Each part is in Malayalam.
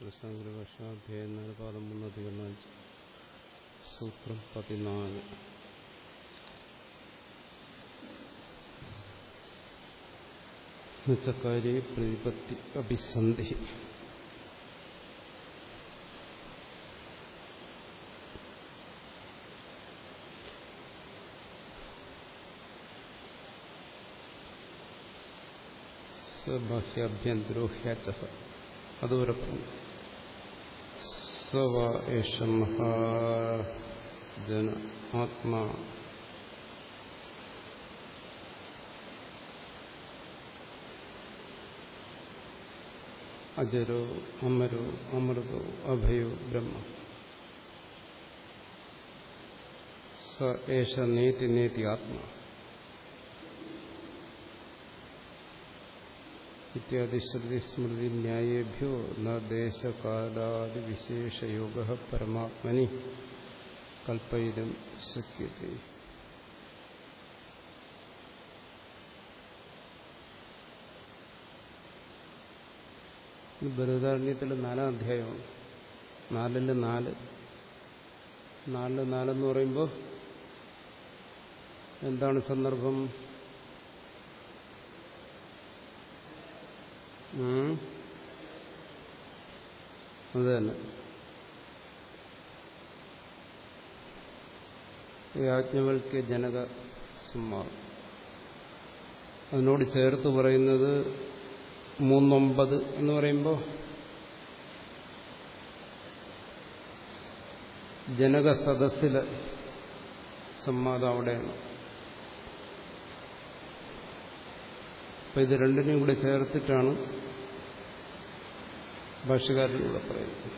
പ്രസാഗ്രഭാഷാധ്യായം നാല് പാദം മൂന്ന് അധികം അഞ്ച് സൂത്രം പതിനാല് നിച്ചക്കാര്യ പ്രതിപത്തി അഭിസന്ധി. ബാഹ്യാഭ്യന്തരോ ഹ്യാച്ച അതുവരെ പറഞ്ഞു സ്വ ഏഷ മഹാജന ആത്മാ. അജരോ അമരോ അമൃതോ അഭയോ ബ്രഹ്മ. സ ഏഷ നേതി നേതി ആത്മാ. ഇത്യാദി ശ്രുതി പരമാത്മനി കൽപ്പയിലും ശക്യത്തെ ബൃഹദാരണ്യത്തിൽ നാലാം അധ്യായമാണ് നാലിൽ നാല് നാലിൽ നാലെന്ന് പറയുമ്പോൾ എന്താണ് സന്ദർഭം? അത് തന്നെ. യാജ്ഞവൽക്ക് ജനക സംവാദം അതിനോട് ചേർത്ത് പറയുന്നത് മൂന്നൊമ്പത് എന്ന് പറയുമ്പോൾ ജനക സദസ്സിലെ സംവാദം അവിടെയാണ്. അപ്പം ഇത് രണ്ടിനെയും കൂടെ ചേർത്തിട്ടാണ് ഭാഷകാരനിലൂടെ പറയുന്നത്.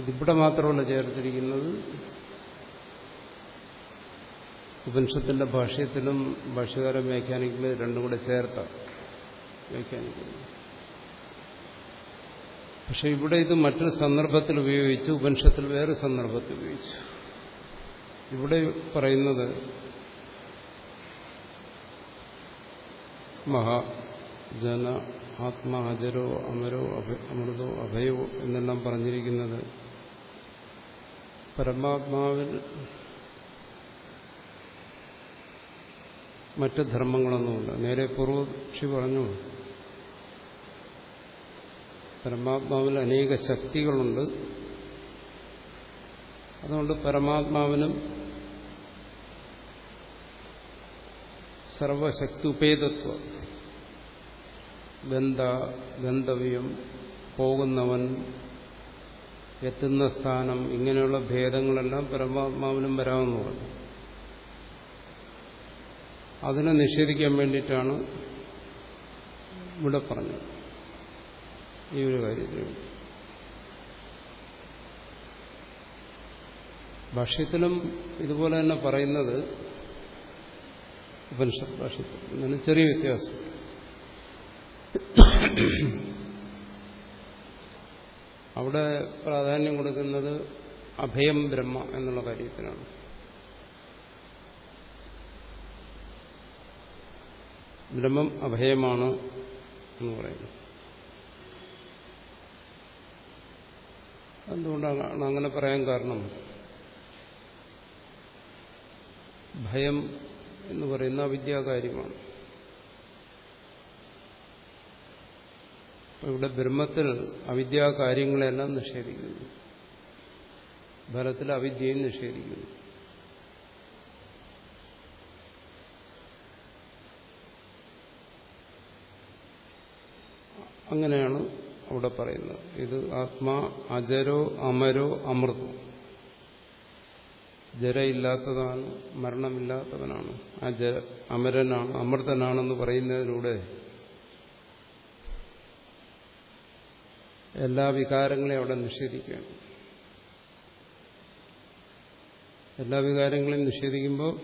ഇതിവിടെ മാത്രമല്ല ചേർത്തിരിക്കുന്നത് ഉപനിഷത്തിന്റെ ഭാഷയത്തിലും ഭാഷകാരം വ്യാഖ്യാനിക്കുന്നത് രണ്ടും കൂടെ ചേർത്ത വ്യാഖ്യാനിക്കുന്നത് പക്ഷെ ഇവിടെ ഇത് മറ്റൊരു സന്ദർഭത്തിൽ ഉപയോഗിച്ചു ഉപനിഷത്തിൽ വേറെ സന്ദർഭത്തിൽ ഉപയോഗിച്ചു. ഇവിടെ പറയുന്നത് ആത്മാ അജരോ അമരോ അമൃതോ അഭയോ എന്നെല്ലാം പറഞ്ഞിരിക്കുന്നത് പരമാത്മാവിൽ മറ്റ് ധർമ്മങ്ങളൊന്നുമില്ല. നേരെ പൂർവക്ഷി പറഞ്ഞു പരമാത്മാവിൽ അനേക ശക്തികളുണ്ട്. അതുകൊണ്ട് പരമാത്മാവിനും സർവശക്തുപേതത്വം ഗന്ധ ഗന്ധവ്യം പോകുന്നവൻ എത്തുന്ന സ്ഥാനം ഇങ്ങനെയുള്ള ഭേദങ്ങളെല്ലാം പരമാത്മാവിനും വരാമെന്ന് പറഞ്ഞു. അതിനെ നിഷേധിക്കാൻ വേണ്ടിയിട്ടാണ് ഇവിടെ പറഞ്ഞത്. ഈ ഒരു കാര്യത്തിന് ഭാഷ്യത്തിലും ഇതുപോലെ തന്നെ പറയുന്നത് ഉപനിഷത്ത് ഭാഷ്യത്തിൽ എന്നാലും ചെറിയ വ്യത്യാസം. അവിടെ പ്രാധാന്യം കൊടുക്കുന്നത് അഭയം ബ്രഹ്മ എന്നുള്ള കാര്യത്തിനാണ്. ബ്രഹ്മം അഭയമാണ് എന്ന് പറയുന്നു. എന്തുകൊണ്ടാണ് അങ്ങനെ പറയാൻ കാരണം. ഭയം എന്ന് പറയുന്ന അവിദ്യാകാര്യമാണ് ഇവിടെ ബ്രഹ്മത്തിൽ അവിദ്യാകാര്യങ്ങളെല്ലാം നിഷേധിക്കുന്നു. ഫലത്തിൽ അവിദ്യയും നിഷേധിക്കുന്നു. അങ്ങനെയാണ് അവിടെ പറയുന്നത്. ഇത് ആത്മാ അജരോ അമരോ അമൃതം. ജരയില്ലാത്തതാണ് മരണമില്ലാത്തവനാണ്. ആ ജര അമരനാണ് അമൃതനാണെന്ന് പറയുന്നതിലൂടെ എല്ലാ വികാരങ്ങളെയും അവിടെ നിഷേധിക്കുകയാണ്. എല്ലാ വികാരങ്ങളെയും നിഷേധിക്കുമ്പോൾ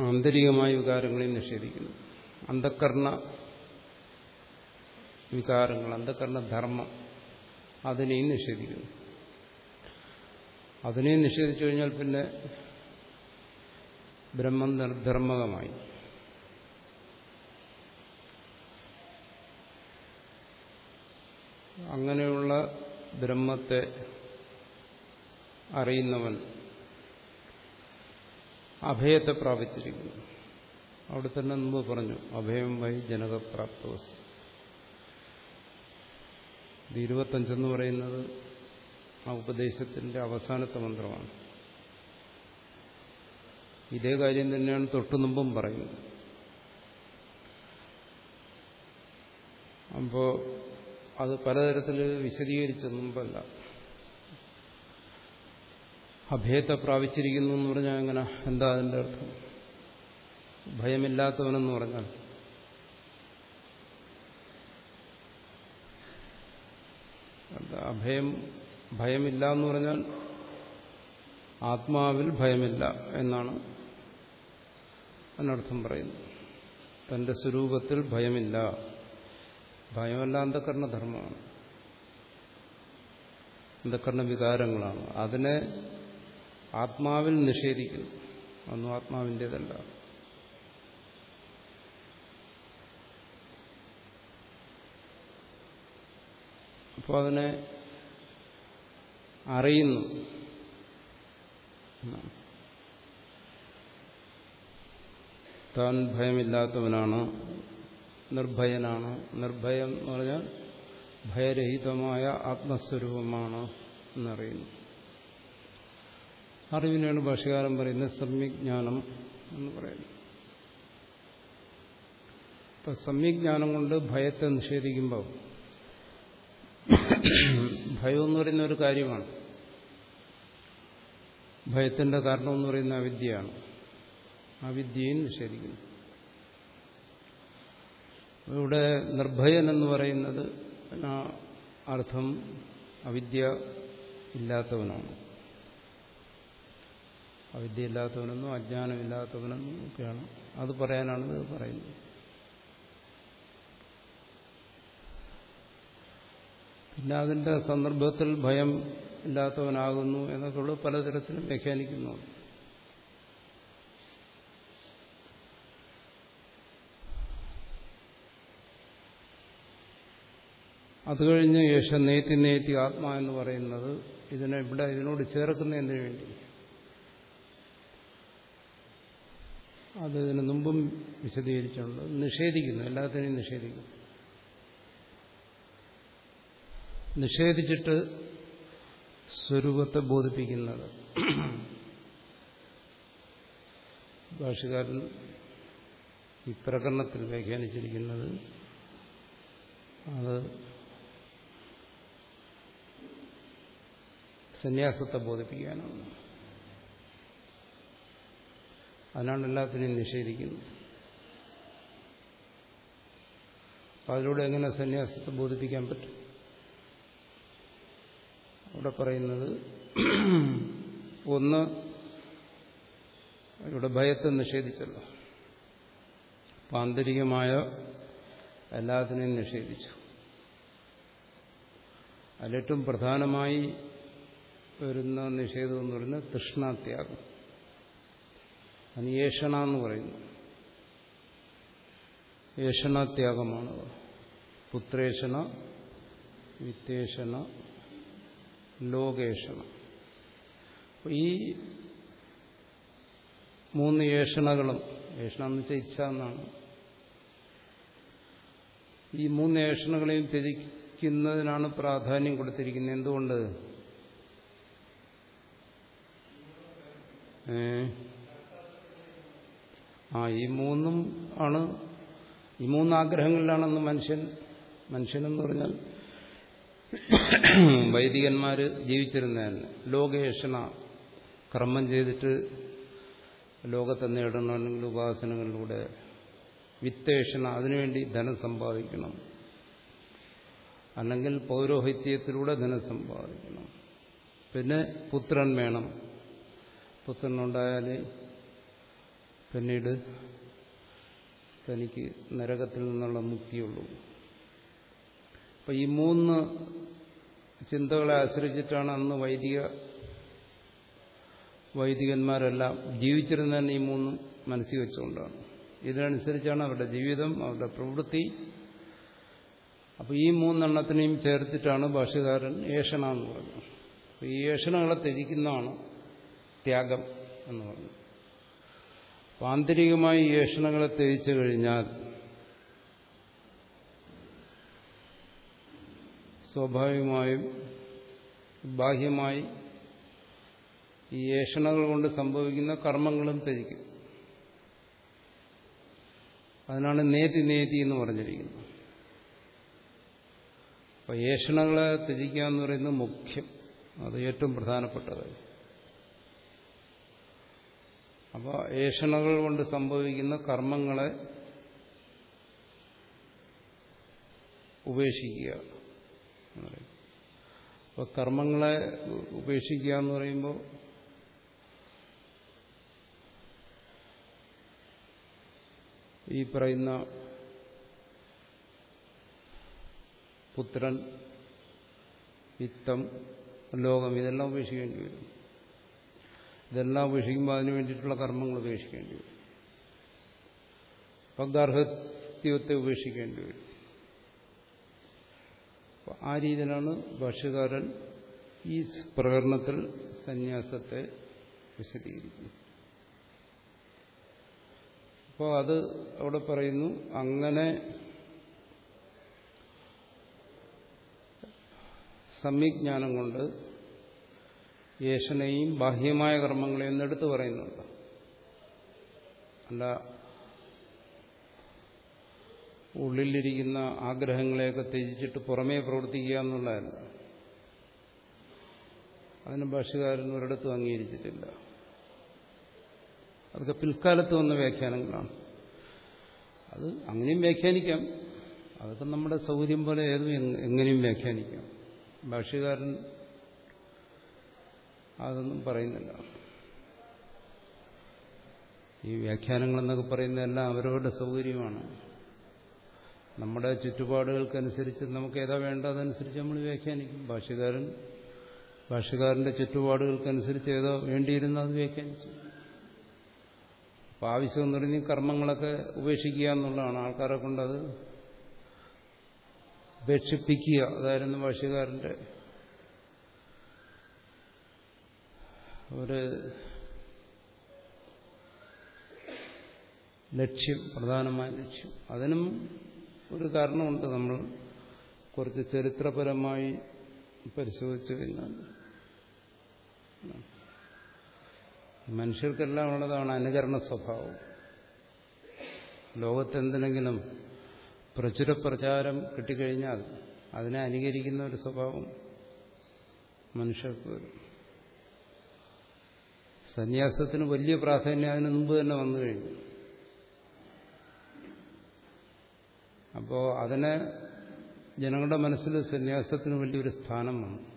ആന്തരികമായ വികാരങ്ങളെയും നിഷേധിക്കുന്നു. അന്ധക്കരണ വികാരങ്ങൾ അന്ധക്കരണ ധർമ്മം. അതിനെയും നിഷേധിക്കുന്നു. അതിനെയും നിഷേധിച്ചു കഴിഞ്ഞാൽ പിന്നെ ബ്രഹ്മം നിർധർമ്മകമായി അങ്ങനെയുള്ള ബ്രഹ്മത്തെ അറിയുന്നവൻ അഭയത്തെ പ്രാപിച്ചിരിക്കുന്നു. അവിടെ തന്നെ മുമ്പ് പറഞ്ഞു അഭയം വൈ ജനകപ്രാപ്തോസ് ഇത് ഇരുപത്തഞ്ചെന്ന് പറയുന്നത് ആ ഉപദേശത്തിന്റെ അവസാനത്തെ മന്ത്രമാണ്. ഇതേ കാര്യം തന്നെയാണ് തൊട്ടു മുമ്പും പറയുന്നത്. അപ്പോ അത് പലതരത്തിൽ വിശദീകരിച്ച മുമ്പല്ല. അഭയത്തെ പ്രാപിച്ചിരിക്കുന്നു എന്ന് പറഞ്ഞാൽ എങ്ങനെ എന്താ അതിന്റെ അർത്ഥം? ഭയമില്ലാത്തവനെന്ന് പറഞ്ഞാൽ അഭയം ഭയമില്ല എന്ന് പറഞ്ഞാൽ ആത്മാവിൽ ഭയമില്ല എന്നാണ് അതിനർത്ഥം പറയുന്നത്. തന്റെ സ്വരൂപത്തിൽ ഭയമില്ല. ഭയമല്ല അന്ധകരണധർമ്മമാണ് അന്ധകരണ വികാരങ്ങളാണ്. അതിനെ ആത്മാവിൽ നിഷേധിക്കുന്നു. ഒന്നും ആത്മാവിന്റെതല്ല അപ്പോൾ അതിനെ അറിയുന്നു. താൻ ഭയമില്ലാത്തവനാണ്? നിർഭയനാണ്? നിർഭയം എന്ന് പറഞ്ഞാൽ ഭയരഹിതമായ ആത്മസ്വരൂപമാണ് എന്നറിയുന്നു. അറിവിനാണ് ഭാഷകാരം പറയുന്നത് സമ്യജ്ഞാനം എന്ന് പറയുന്നു ഇപ്പൊ സമ്യജ്ഞാനം കൊണ്ട് ഭയത്തെ നിഷേധിക്കുമ്പോൾ ഭയം എന്ന് പറയുന്ന ഒരു കാര്യമാണ്. ഭയത്തിന്റെ കാരണം എന്ന് പറയുന്ന അവിദ്യയാണ്. അവിദ്യയും നിഷേധിക്കുന്നു. ഇവിടെ നിർഭയൻ എന്ന് പറയുന്നത് അർത്ഥം അവിദ്യ ഇല്ലാത്തവനാണ്. അവിദ്യ ഇല്ലാത്തവനെന്നും അജ്ഞാനമില്ലാത്തവനെന്നും ഒക്കെയാണ്. അത് പറയാനാണ് ഇത് പറയുന്നത്. പിന്നെ അതിന്റെ സന്ദർഭത്തിൽ ഭയം ഇല്ലാത്തവനാകുന്നു എന്നൊക്കെയുള്ള പലതരത്തിലും വ്യാഖ്യാനിക്കുന്നു. അത് കഴിഞ്ഞ് യേശ നേത്തി നേത്തി ആത്മാ എന്ന് പറയുന്നത് ഇതിനെ ഇവിടെ ഇതിനോട് ചേർക്കുന്നതിന് വേണ്ടി. അത് ഇതിന് മുമ്പും വിശദീകരിച്ചുണ്ട് നിഷേധിക്കുന്നു. എല്ലാത്തിനെയും നിഷേധിക്കുന്നു. നിഷേധിച്ചിട്ട് സ്വരൂപത്തെ ബോധിപ്പിക്കുന്നത്. ഭാഷകാരൻ ഈ പ്രകരണത്തിൽ വ്യാഖ്യാനിച്ചിരിക്കുന്നത് അത് സന്യാസത്തെ ബോധിപ്പിക്കാനാണ്. അതിനാണ് എല്ലാത്തിനെയും നിഷേധിക്കുന്നത്. അതിലൂടെ എങ്ങനെ സന്യാസത്തെ ബോധിപ്പിക്കാൻ പറ്റും? അവിടെ പറയുന്നത് ഒന്ന് ഇവിടെ ഭയത്തെ നിഷേധിച്ചല്ലോ. ആന്തരികമായ എല്ലാത്തിനെയും നിഷേധിച്ചു. അതിലേറ്റവും പ്രധാനമായി വരുന്ന നിഷേധം എന്ന് പറയുന്നത് തൃഷ്ണാത്യാഗം. അനിയേഷണ എന്ന് പറയുന്നു. ഏഷണാത്യാഗമാണ് പുത്രേഷണ വിത്തേഷണ ലോകേഷണ. ഈ മൂന്ന് ഏഷണകളും ഏഷണ എന്ന് വെച്ചാൽ ഇച്ഛ എന്നാണ്. ഈ മൂന്ന് ഏഷണകളെയും ത്യജിക്കുന്നതിനാണ് പ്രാധാന്യം കൊടുത്തിരിക്കുന്നത്. എന്തുകൊണ്ട്? ആ ഈ മൂന്നും ആണ് ഈ മൂന്ന് മൂന്നാഗ്രഹങ്ങളിലാണെന്ന് മനുഷ്യൻ മനുഷ്യനെന്ന് പറഞ്ഞാൽ വൈദികന്മാര് ജീവിച്ചിരുന്നതന്നെ ലോകേഷണ കർമ്മം ചെയ്തിട്ട് ലോകത്തെ നേടണമെങ്കിൽ ഉപാസനകളിലൂടെ വിത്തേഷണ അതിനുവേണ്ടി ധനം സമ്പാദിക്കണം. അല്ലെങ്കിൽ പൗരോഹിത്യത്തിലൂടെ ധനം സമ്പാദിക്കണം. പിന്നെ പുത്രൻ വേണം. പുത്രനുണ്ടായാൽ പിന്നീട് തനിക്ക് നരകത്തിൽ നിന്നുള്ള മുക്തിയുള്ളൂ. അപ്പം ഈ മൂന്ന് ചിന്തകളെ ആശ്രയിച്ചിട്ടാണ് അന്ന് വൈദിക വൈദികന്മാരെല്ലാം ജീവിച്ചിരുന്നതന്നെ ഈ മൂന്നും മനസ്സിൽ വെച്ചുകൊണ്ടാണ്. ഇതിനനുസരിച്ചാണ് അവരുടെ ജീവിതം അവരുടെ പ്രവൃത്തി. അപ്പോൾ ഈ മൂന്നെണ്ണത്തിനെയും ചേർത്തിട്ടാണ് ഭാഷകാരൻ ഏഷണ എന്ന് പറഞ്ഞത്. അപ്പോൾ ഈ ഏഷണകളെ ത്യജിക്കുന്നതാണ് ത്യാഗം എന്ന് അപ്പോൾ ആന്തരികമായി ഈ ഏഷണങ്ങളെ ത്യജിച്ചു കഴിഞ്ഞാൽ സ്വാഭാവികമായും ബാഹ്യമായി ഈ ഏഷണകൾ കൊണ്ട് സംഭവിക്കുന്ന കർമ്മങ്ങളും ത്യജിക്കും. അതിനാണ് നേതി നേതി എന്ന് പറഞ്ഞിരിക്കുന്നത്. അപ്പൊ ഏഷണകളെ ത്യജിക്കുക എന്ന് പറയുന്നത് മുഖ്യം. അത് ഏറ്റവും പ്രധാനപ്പെട്ടത്. അപ്പോൾ ഏഷണകൾ കൊണ്ട് സംഭവിക്കുന്ന കർമ്മങ്ങളെ ഉപേക്ഷിക്കുക. എന്ന് പറയും. അപ്പോൾ കർമ്മങ്ങളെ ഉപേക്ഷിക്കുക എന്ന് പറയുമ്പോൾ ഈ പറയുന്ന പുത്രൻ വിത്തം ലോകം ഇതെല്ലാം ഉപേക്ഷിക്കേണ്ടി വരും. ഇതെല്ലാം ഉപേക്ഷിക്കുമ്പോൾ അതിനു വേണ്ടിയിട്ടുള്ള കർമ്മങ്ങൾ ഉപേക്ഷിക്കേണ്ടി വരും. അപ്പം ഗാർഹത്യത്തെ ഉപേക്ഷിക്കേണ്ടി വരും. ആ രീതിയിലാണ് ഭാഷകാരൻ ഈ പ്രകരണത്തിൽ സന്യാസത്തെ വിശദീകരിക്കുന്നത്. അപ്പോൾ അത് അവിടെ പറയുന്നു അങ്ങനെ സമ്യജ്ഞാനം കൊണ്ട് യേശനെയും ബാഹ്യമായ കർമ്മങ്ങളെയും എന്നെടുത്ത് പറയുന്നുണ്ട്. അല്ല ഉള്ളിലിരിക്കുന്ന ആഗ്രഹങ്ങളെയൊക്കെ ത്യജിച്ചിട്ട് പുറമേ പ്രവർത്തിക്കുക എന്നുള്ളതല്ല. അതിന് ഭാഷകാരൻ ഒരിടത്തും അംഗീകരിച്ചിട്ടില്ല. അതൊക്കെ പിൽക്കാലത്ത് വന്ന വ്യാഖ്യാനങ്ങളാണ്. അത് അങ്ങനെയും വ്യാഖ്യാനിക്കാം. അതൊക്കെ നമ്മുടെ സൗകര്യം പോലെ ഏതും എങ്ങനെയും വ്യാഖ്യാനിക്കാം. ഭാഷകാരൻ അതൊന്നും പറയുന്നില്ല. ഈ വ്യാഖ്യാനങ്ങളെന്നൊക്കെ പറയുന്നതെല്ലാം അവരവരുടെ സൗകര്യമാണ്. നമ്മുടെ ചുറ്റുപാടുകൾക്കനുസരിച്ച് നമുക്ക് ഏതാ വേണ്ടതനുസരിച്ച് നമ്മൾ വ്യാഖ്യാനിക്കും. ഭാഷകാരൻ ഭാഷ്യകാരന്റെ ചുറ്റുപാടുകൾക്കനുസരിച്ച് ഏതോ വേണ്ടിയിരുന്ന അത് വ്യാഖ്യാനിച്ചു. അപ്പം ആവശ്യം എന്ന് പറഞ്ഞ് കർമ്മങ്ങളൊക്കെ ഉപേക്ഷിക്കുക എന്നുള്ളതാണ്. ആൾക്കാരെ കൊണ്ടത് ഉപേക്ഷിപ്പിക്കുക. അതായിരുന്നു ഭാഷകാരന്റെ ഒരു ലക്ഷ്യം പ്രധാനമായ ലക്ഷ്യം. അതിനും ഒരു കാരണമുണ്ട് നമ്മൾ കുറച്ച് ചരിത്രപരമായി പരിശോധിച്ചു കഴിഞ്ഞാൽ. മനുഷ്യർക്കെല്ലാം ഉള്ളതാണ് അനുകരണ സ്വഭാവം. ലോകത്തെന്തിനെങ്കിലും പ്രചുര പ്രചാരം കിട്ടിക്കഴിഞ്ഞാൽ അതിനെ അനുകരിക്കുന്ന ഒരു സ്വഭാവം മനുഷ്യർക്ക് വരും സന്യാസത്തിന് വലിയ പ്രാധാന്യം അതിന് മുമ്പ് തന്നെ വന്നു കഴിഞ്ഞു. അപ്പോൾ അതിനെ ജനങ്ങളുടെ മനസ്സിൽ സന്യാസത്തിന് വലിയൊരു സ്ഥാനം വന്നു.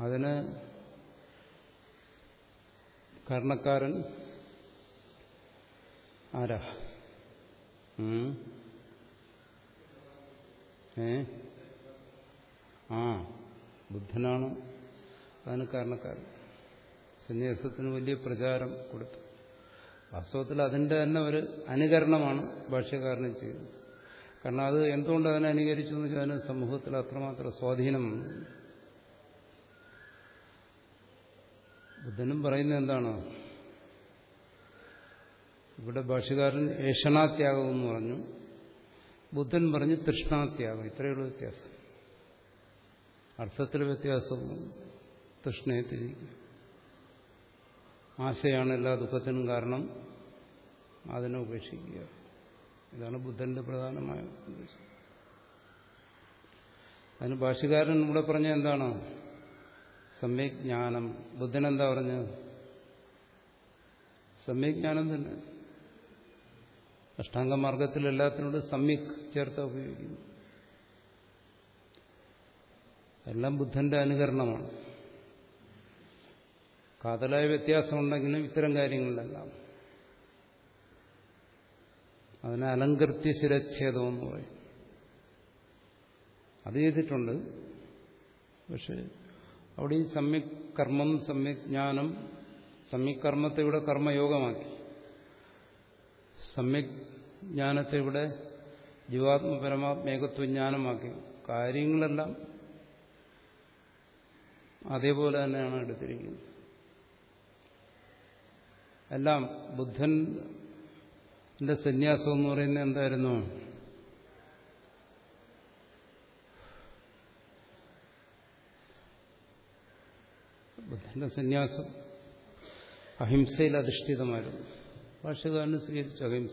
അതിന് കാരണക്കാരൻ ആരാ? ഏ? ആ ബുദ്ധനാണ്. അതിന് കാരണക്കാരൻ. സന്യാസത്തിന് വലിയ പ്രചാരം കൊടുത്തു. വാസ്തവത്തിൽ അതിന്റെ തന്നെ ഒരു അനുകരണമാണ് ഭാഷ്യകാരനും ചെയ്തത് കാരണം അത് എന്തുകൊണ്ട് അതിനെ അനുകരിച്ചു എന്ന് വെച്ചാൽ അതിന് സമൂഹത്തിൽ അത്രമാത്രം സ്വാധീനം. ബുദ്ധനും പറയുന്നത് എന്താണ്? ഇവിടെ ഭാഷകാരൻ ഏഷണാത്യാഗം എന്ന് പറഞ്ഞു. ബുദ്ധൻ പറഞ്ഞു തൃഷ്ണാത്യാഗം. ഇത്രയുള്ള വ്യത്യാസം. അർത്ഥത്തിൽ വ്യത്യാസവും തൃഷ്ണയെ തിരിക്കുക ആശയാണ് എല്ലാ ദുഃഖത്തിനും കാരണം. അതിനെ ഉപേക്ഷിക്കുക. ഇതാണ് ബുദ്ധന്റെ പ്രധാനമായ ഉദ്ദേശം. അതിന് ഭാഷകാരൻ ഇവിടെ പറഞ്ഞ എന്താണ്? സമ്യക് ജ്ഞാനം. ബുദ്ധൻ എന്താ പറഞ്ഞത് സമ്യക് ജ്ഞാനം തന്നെ. അഷ്ടാംഗമാർഗത്തിൽ എല്ലാത്തിനോടും സമ്യക് ചേർത്ത ഉപയോഗിക്കുന്നു. എല്ലാം ബുദ്ധന്റെ അനുകരണമാണ്. കാതലായ വ്യത്യാസമുണ്ടെങ്കിലും ഇത്തരം കാര്യങ്ങളിലെല്ലാം. അതിനെ അലങ്കൃത്യ ശിരച്ഛേദം എന്ന് പറയും. അത് ചെയ്തിട്ടുണ്ട്. പക്ഷെ അവിടെ ഈ സമ്യക് കർമ്മം സമ്യക് ജ്ഞാനം സമ്യക് കർമ്മത്തെ ഇവിടെ കർമ്മയോഗമാക്കി. സമ്യക് ജ്ഞാനത്തെ ഇവിടെ ജീവാത്മ പരമാത്മേകത്വജ്ഞാനമാക്കി കാര്യങ്ങളെല്ലാം അതേപോലെ തന്നെയാണ് എടുത്തിരിക്കുന്നത്. എല്ലാം ബുദ്ധന്റെ സന്യാസം എന്ന് പറയുന്നത് എന്തായിരുന്നു? ബുദ്ധന്റെ സന്യാസം അഹിംസയിൽ അധിഷ്ഠിതമായിരുന്നു. ഭാഷകാരന് സ്വീകരിച്ചു അഹിംസ.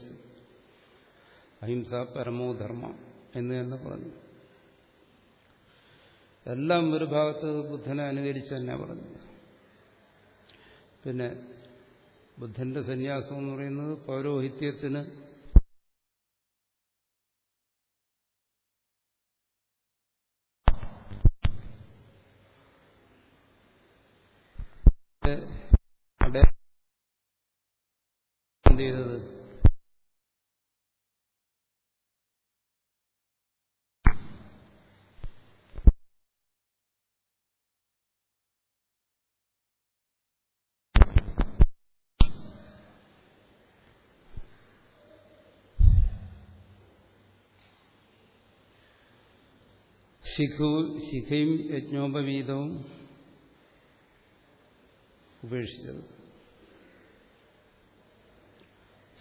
അഹിംസ പരമോധർമ്മ എന്ന് തന്നെ പറഞ്ഞു. എല്ലാം ഒരു ഭാഗത്ത് ബുദ്ധനെ അനുകരിച്ച് തന്നെ പറഞ്ഞു പിന്നെ ബുദ്ധന്റെ സന്യാസം എന്ന് പറയുന്നത് പൗരോഹിത്യത്തിന് ചെയ്തത് ശിഖവും ശിഖയും യജ്ഞോപവീതവും ഉപേക്ഷിച്ചത്.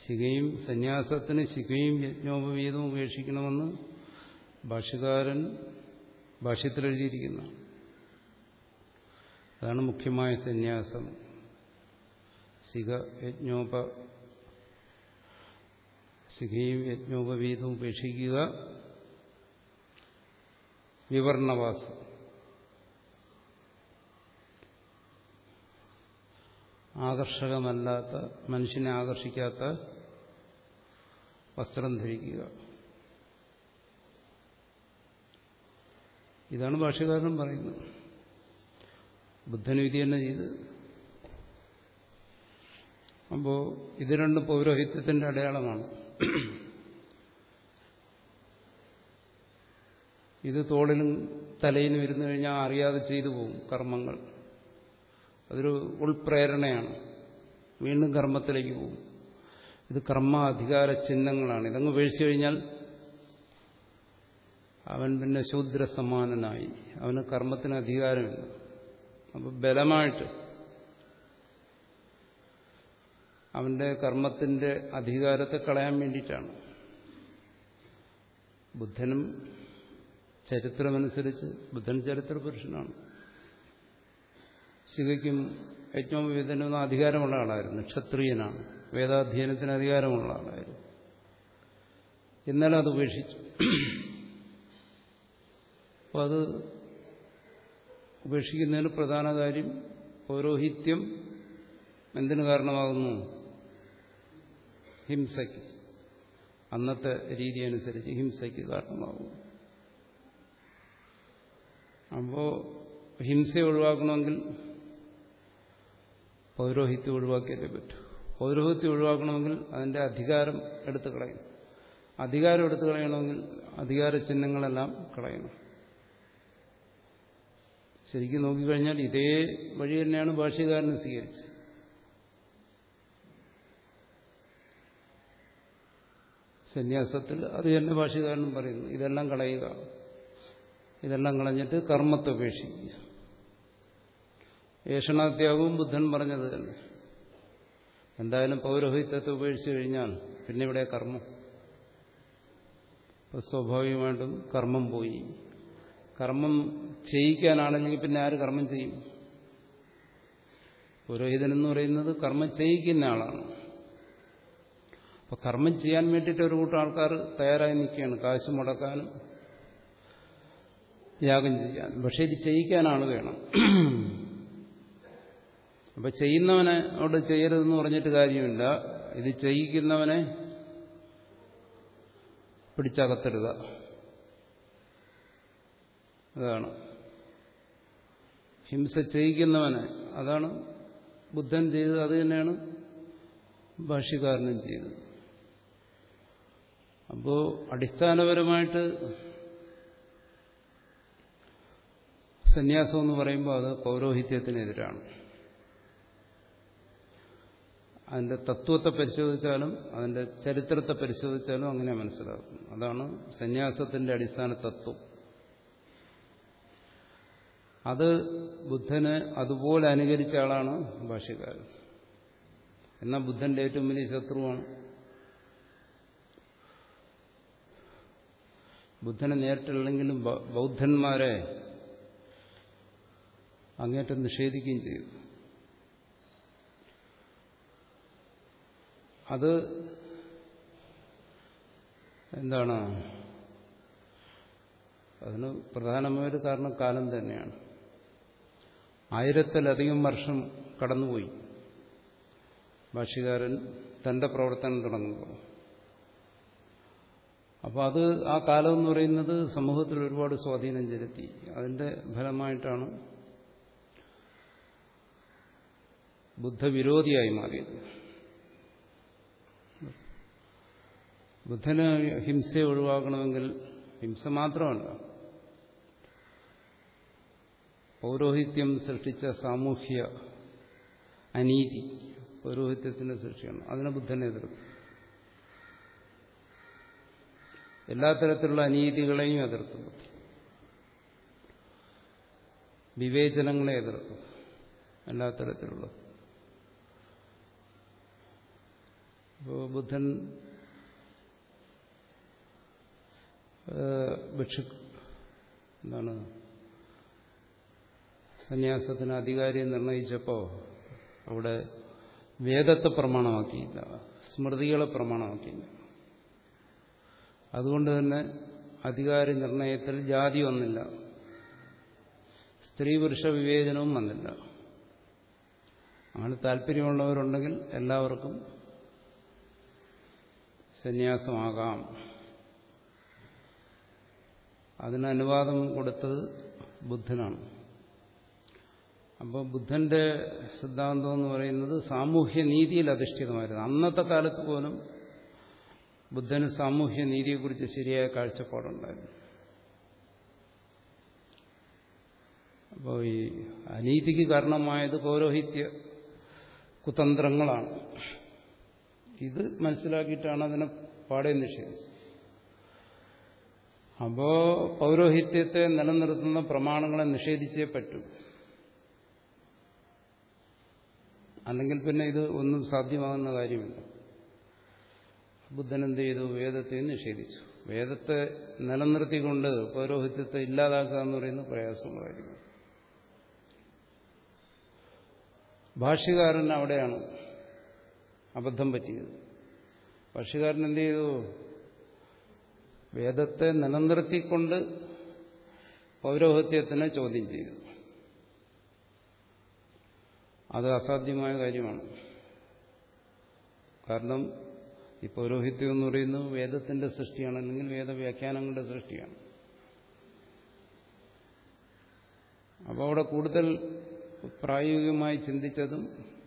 ശിഖയും സന്യാസത്തിന് ശിഖയും യജ്ഞോപവീതവും ഉപേക്ഷിക്കണമെന്ന് ഭാഷ്യകാരൻ ഭാഷ്യത്തിലെഴുതിയിരിക്കുന്ന. അതാണ് മുഖ്യമായ സന്യാസം. ശിഖ യജ്ഞോപ ശിഖയും യജ്ഞോപവീതവും ഉപേക്ഷിക്കുക വിവർണവാസം. ആകർഷകമല്ലാത്ത മനുഷ്യനെ ആകർഷിക്കാത്ത വസ്ത്രം ധരിക്കുക. ഇതാണ് ഭാഷകാരൻ പറയുന്നത്. ബുദ്ധന് വിധി തന്നെ ചെയ്ത്. അപ്പോ ഇത് രണ്ടും പൗരോഹിത്യത്തിന്റെ അടയാളമാണ്. ഇത് തോളിലും തലയിലും ഇരുന്നു കഴിഞ്ഞാൽ അറിയാതെ ചെയ്തു പോകും കർമ്മങ്ങൾ. അതൊരു ഉൾപ്രേരണയാണ്. വീണ്ടും കർമ്മത്തിലേക്ക് പോകും. ഇത് കർമ്മ അധികാര ചിഹ്നങ്ങളാണ്. ഇതങ്ങ് വീഴ്ച കഴിഞ്ഞാൽ അവൻ പിന്നെ ശൂദ്ര സമാനനായി അവന് കർമ്മത്തിന് അധികാരമില്ല. അപ്പം ബലമായിട്ട് അവന്റെ കർമ്മത്തിന്റെ അധികാരത്തെ കളയാൻ വേണ്ടിയിട്ടാണ്. ബുദ്ധനും ചരിത്രമനുസരിച്ച് ബുദ്ധൻ ചരിത്ര പുരുഷനാണ് ശിവയ്ക്കും യജ്ഞോപവേദനും അധികാരമുള്ള ആളായിരുന്നു. ക്ഷത്രിയനാണ്. വേദാധ്യയനത്തിന് അധികാരമുള്ള ആളായിരുന്നു. എന്നാലും അത് ഉപേക്ഷിച്ചു. അപ്പോൾ അത് ഉപേക്ഷിക്കുന്നതിന് പ്രധാന കാര്യം പൗരോഹിത്യം എന്തിനു കാരണമാകുന്നു? ഹിംസയ്ക്ക്. അന്നത്തെ രീതി അനുസരിച്ച് ഹിംസയ്ക്ക് കാരണമാകുന്നു. അപ്പോൾ ഹിംസയെ ഒഴിവാക്കണമെങ്കിൽ പൗരോഹിത്യം ഒഴിവാക്കിയല്ലേ പറ്റൂ. പൗരോഹിത്യം ഒഴിവാക്കണമെങ്കിൽ അതിന്റെ അധികാരം എടുത്തു കളയും അധികാരം എടുത്തു കളയണമെങ്കിൽ അധികാര ചിഹ്നങ്ങളെല്ലാം കളയണം. ശരിക്കും നോക്കിക്കഴിഞ്ഞാൽ ഇതേ വഴി തന്നെയാണ് ഭാഷ്യകാരൻ സ്വീകരിച്ചത്. സന്യാസത്തിൽ അത് തന്നെ ഭാഷകാരനും പറയുന്നു. ഇതെല്ലാം കളയുക. ഇതെല്ലാം കളഞ്ഞിട്ട് കർമ്മത്തെ ഉപേക്ഷിക്കുക. ഏഷണാത്യാഗവും ബുദ്ധൻ പറഞ്ഞത് തന്നെ. എന്തായാലും പൗരോഹിത്യത്തെ ഉപേക്ഷിച്ചു കഴിഞ്ഞാൽ പിന്നെ ഇവിടെ കർമ്മം. ഇപ്പം സ്വാഭാവികമായിട്ടും കർമ്മം പോയി. കർമ്മം ചെയ്യിക്കാനാണെങ്കിൽ പിന്നെ ആര് കർമ്മം ചെയ്യും? പുരോഹിതൻ എന്ന് പറയുന്നത് കർമ്മം ചെയ്യിക്കുന്ന ആളാണ്. അപ്പൊ കർമ്മം ചെയ്യാൻ വേണ്ടിയിട്ട് ഒരു കൂട്ടം ആൾക്കാർ തയ്യാറായി നിൽക്കുകയാണ്. കാശ് മുടക്കാനും യാഗം ചെയ്യാൻ. പക്ഷെ ഇത് ചെയ്യിക്കാൻ ആൾ വേണം. അപ്പൊ ചെയ്യുന്നവനെ അവിടെ ചെയ്യരുതെന്ന് പറഞ്ഞിട്ട് കാര്യമില്ല. ഇത് ചെയ്യിക്കുന്നവനെ പിടിച്ചകത്തിടുക അതാണ്. ഹിംസ ചെയ്യിക്കുന്നവനെ അതാണ് ബുദ്ധൻ ചെയ്തത് അത് തന്നെയാണ് ഭാഷ്യകാരനും ചെയ്തത്. അപ്പോ അടിസ്ഥാനപരമായിട്ട് സന്യാസം എന്ന് പറയുമ്പോൾ അത് പൗരോഹിത്യത്തിനെതിരാണ്. അതിന്റെ തത്വത്തെ പരിശോധിച്ചാലും അതിന്റെ ചരിത്രത്തെ പരിശോധിച്ചാലും അങ്ങനെ മനസ്സിലാക്കും അതാണ് സന്യാസത്തിന്റെ അടിസ്ഥാന തത്വം. അത് ബുദ്ധന് അതുപോലെ അനുകരിച്ച ആളാണ് ഭാഷ്യക്കാരൻ. എന്നാൽ ബുദ്ധന്റെ ഏറ്റവും വലിയ ശത്രുവാണ്. ബുദ്ധനെ നേരിട്ടില്ലെങ്കിലും ബൗദ്ധന്മാരെ അങ്ങേറ്റം നിഷേധിക്കുകയും ചെയ്തു. അത് എന്താണ്? അതിന് പ്രധാനമായൊരു കാരണം കാലം തന്നെയാണ്. ആയിരത്തിലധികം വർഷം കടന്നുപോയി. ഭാഷ്യകാരൻ തന്റെ പ്രവർത്തനം തുടങ്ങുമ്പോൾ. അപ്പോൾ അത് ആ കാലം എന്ന് പറയുന്നത് സമൂഹത്തിൽ ഒരുപാട് സ്വാധീനം ചെലുത്തി. അതിന്റെ ഫലമായിട്ടാണ് ബുദ്ധവിരോധിയായി മാറിയത്. ബുദ്ധന് ഹിംസയെ ഒഴിവാക്കണമെങ്കിൽ ഹിംസ മാത്രമല്ല. പൗരോഹിത്യം സൃഷ്ടിച്ച സാമൂഹ്യ അനീതി പൗരോഹിത്യത്തിന്റെ സൃഷ്ടിയാണ്. അതിനെ ബുദ്ധനെ എതിർത്തു എല്ലാ തരത്തിലുള്ള അനീതികളെയും എതിർത്തു വിവേചനങ്ങളെ എതിർത്തു എല്ലാ തരത്തിലുള്ള ഇപ്പോൾ ബുദ്ധൻ ഭിക്ഷു എന്താണ് സന്യാസത്തിന് അധികാരി നിർണയിച്ചപ്പോൾ അവിടെ വേദത്തെ പ്രമാണമാക്കിയില്ല സ്മൃതികളെ പ്രമാണമാക്കിയില്ല. അതുകൊണ്ട് തന്നെ അധികാരി നിർണയത്തിൽ ജാതി വന്നില്ല സ്ത്രീ പുരുഷ വിവേചനവും വന്നില്ല. അങ്ങനെ താല്പര്യമുള്ളവരുണ്ടെങ്കിൽ എല്ലാവർക്കും സന്യാസമാകാം. അതിന് അനുവാദം കൊടുത്തത് ബുദ്ധനാണ്. അപ്പോൾ ബുദ്ധന്റെ സിദ്ധാന്തം എന്ന് പറയുന്നത് സാമൂഹ്യ നീതിയിൽ അധിഷ്ഠിതമായിരുന്നു. അന്നത്തെ കാലത്ത് പോലും ബുദ്ധന് സാമൂഹ്യ നീതിയെക്കുറിച്ച് ശരിയായ കാഴ്ചപ്പാടുണ്ടായിരുന്നു. അപ്പോൾ ഈ അനീതിക്ക് കാരണമായത് പൗരോഹിത്യ കുതന്ത്രങ്ങളാണ്. ഇത് മനസ്സിലാക്കിയിട്ടാണ് അതിനെ പാടെ നിഷേധിച്ചത്. അപ്പോ പൗരോഹിത്യത്തെ നിലനിർത്തുന്ന പ്രമാണങ്ങളെ നിഷേധിച്ചേ പറ്റൂ. അല്ലെങ്കിൽ പിന്നെ ഇത് ഒന്നും സാധ്യമാകുന്ന കാര്യമില്ല. ബുദ്ധൻ എന്ത് ചെയ്തു? വേദത്തെ നിഷേധിച്ചു. വേദത്തെ നിലനിർത്തിക്കൊണ്ട് പൗരോഹിത്യത്തെ ഇല്ലാതാക്കുക എന്ന് പറയുന്നത് പ്രയാസമുള്ള കാര്യമാണ് ഭാഷ്യകാരൻ അവിടെയാണ് അബദ്ധം പറ്റിയത്. പക്ഷികാരൻ എന്ത് ചെയ്തു? വേദത്തെ നിലനിർത്തിക്കൊണ്ട് പൗരോഹിത്യത്തിനെ ചോദ്യം ചെയ്തു. അത് അസാധ്യമായ കാര്യമാണ്. കാരണം ഈ പൗരോഹിത്യം എന്ന് പറയുന്നത് വേദത്തിന്റെ സൃഷ്ടിയാണ് അല്ലെങ്കിൽ വേദവ്യാഖ്യാനങ്ങളുടെ സൃഷ്ടിയാണ്. അപ്പോൾ അവിടെ കൂടുതൽ പ്രായോഗികമായി ചിന്തിച്ചതും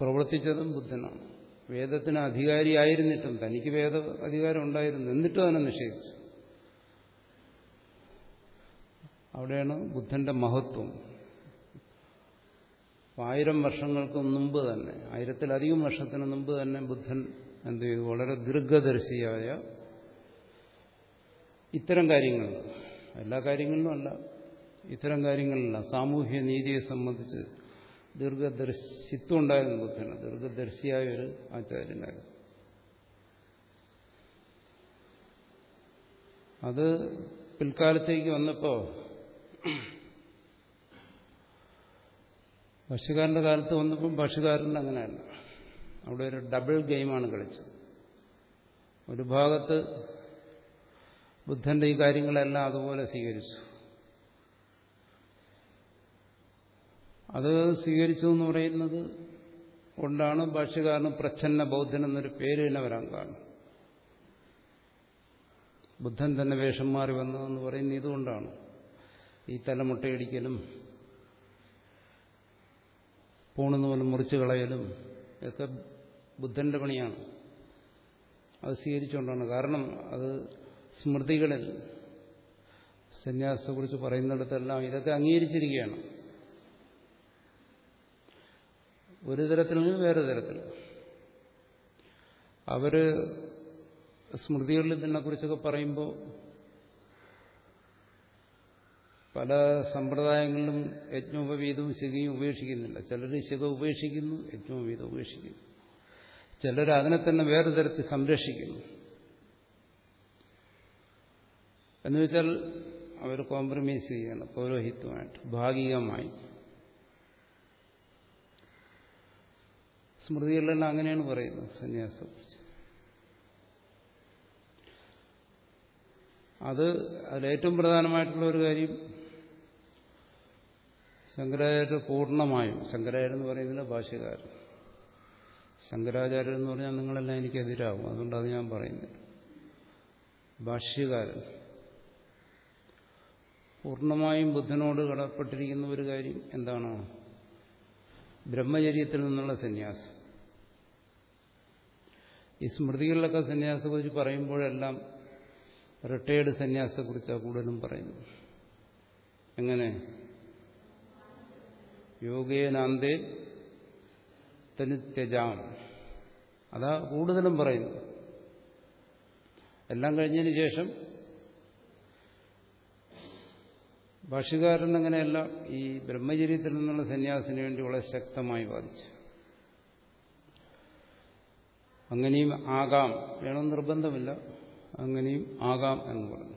പ്രവർത്തിച്ചതും ബുദ്ധനാണ്. വേദത്തിന് അധികാരിയായിരുന്നിട്ടും തനിക്ക് വേദ അധികാരം ഉണ്ടായിരുന്നു. എന്നിട്ടും അതിനെ നിഷേധിച്ചു. അവിടെയാണ് ബുദ്ധന്റെ മഹത്വം. ആയിരം വർഷങ്ങൾക്ക് മുമ്പ് തന്നെ ആയിരത്തിലധികം വർഷത്തിന് മുമ്പ് തന്നെ ബുദ്ധൻ എന്ത് ചെയ്തു? വളരെ ദീർഘദർശിയായ ഇത്തരം കാര്യങ്ങൾ. എല്ലാ കാര്യങ്ങളിലും അല്ല. ഇത്തരം കാര്യങ്ങളിലല്ല. സാമൂഹ്യ നീതിയെ സംബന്ധിച്ച് ദീർഘദർശിത്വം ഉണ്ടായിരുന്നു ബുദ്ധന് ദീർഘദർശിയായ ഒരു ആചാര്യനായിരുന്നു. അത് പിൽക്കാലത്തേക്ക് വന്നപ്പോൾ ഭക്ഷ്യക്കാരന്റെ കാലത്ത് വന്നപ്പം ഭക്ഷ്യക്കാരൻ അങ്ങനെയല്ല അവിടെ ഒരു ഡബിൾ ഗെയിമാണ് കളിച്ചത്. ഒരു ഭാഗത്ത് ബുദ്ധന്റെ ഈ കാര്യങ്ങളെല്ലാം അതുപോലെ സ്വീകരിച്ചു. അത് സ്വീകരിച്ചു എന്ന് പറയുന്നത് കൊണ്ടാണ് ഭാഷ്യകാരന് പ്രച്ഛന്ന ബൗദ്ധൻ എന്നൊരു പേര് തന്നെ വരാൻ കാരണം. ബുദ്ധൻ തന്നെ വേഷം മാറി വന്നതെന്ന് പറയുന്നത് ഇതുകൊണ്ടാണ്. ഈ തലമുട്ടയടിക്കലും പൂണെന്ന് പോലെ മുറിച്ചു കളയലും ഒക്കെ ബുദ്ധന്റെ പണിയാണ്. അത് സ്വീകരിച്ചുകൊണ്ടാണ്. കാരണം അത് സ്മൃതികളിൽ സന്യാസത്തെക്കുറിച്ച് പറയുന്നിടത്തെല്ലാം ഇതൊക്കെ അംഗീകരിച്ചിരിക്കുകയാണ്. ഒരു തരത്തിൽ നിന്ന് വേറെ തരത്തിൽ. അവർ സ്മൃതികളിൽ ഇതിനെക്കുറിച്ചൊക്കെ പറയുമ്പോൾ പല സമ്പ്രദായങ്ങളിലും യജ്ഞോപവീതവും ശിഖയും ഉപേക്ഷിക്കുന്നില്ല. ചിലർ ശിഖ ഉപേക്ഷിക്കുന്നു യജ്ഞോപവീതം ഉപേക്ഷിക്കുന്നു. ചിലർ അതിനെ തന്നെ വേറെ തരത്തിൽ സംരക്ഷിക്കുന്നു. എന്നുവെച്ചാൽ അവർ കോംപ്രമൈസ് ചെയ്യണം പൗരോഹിത്വമായിട്ട് ഭാഗികമായി. സ്മൃതികളിലെല്ലാം അങ്ങനെയാണ് പറയുന്നത് സന്യാസത്തെക്കുറിച്ച് അത് അതിലേറ്റവും പ്രധാനമായിട്ടുള്ള ഒരു കാര്യം ശങ്കരാചാര്യ പൂർണമായും ശങ്കരാചാര്യ എന്ന് പറയുന്നില്ല ഭാഷ്യകാരൻ. ശങ്കരാചാര്യൻ എന്ന് പറഞ്ഞാൽ നിങ്ങളെല്ലാം എനിക്കെതിരാകും അതുകൊണ്ട് അത് ഞാൻ പറയുന്നില്ല. ഭാഷ്യകാരൻ. പൂർണമായും ബുദ്ധനോട് കടപ്പെട്ടിരിക്കുന്ന ഒരു കാര്യം എന്താണ് ബ്രഹ്മചര്യത്തിൽ നിന്നുള്ള സന്യാസം. ഈ സ്മൃതികളിലൊക്കെ സന്യാസത്തെക്കുറിച്ച് പറയുമ്പോഴെല്ലാം റിട്ടയേർഡ് സന്യാസത്തെക്കുറിച്ചാണ് കൂടുതലും പറയുന്നത്. എങ്ങനെ? യോഗേനാന്തേ തനിത്യജാം. അതാ കൂടുതലും പറയുന്നു എല്ലാം കഴിഞ്ഞതിന് ശേഷം ഭാഷകാരൻ അങ്ങനെയല്ല ഈ ബ്രഹ്മചര്യത്തിൽ നിന്നുള്ള സന്യാസിന് വേണ്ടി വളരെ ശക്തമായി വാദിച്ചു. അങ്ങനെയും ആകാം വേണം നിർബന്ധമില്ല അങ്ങനെയും ആകാം എന്ന് പറഞ്ഞു.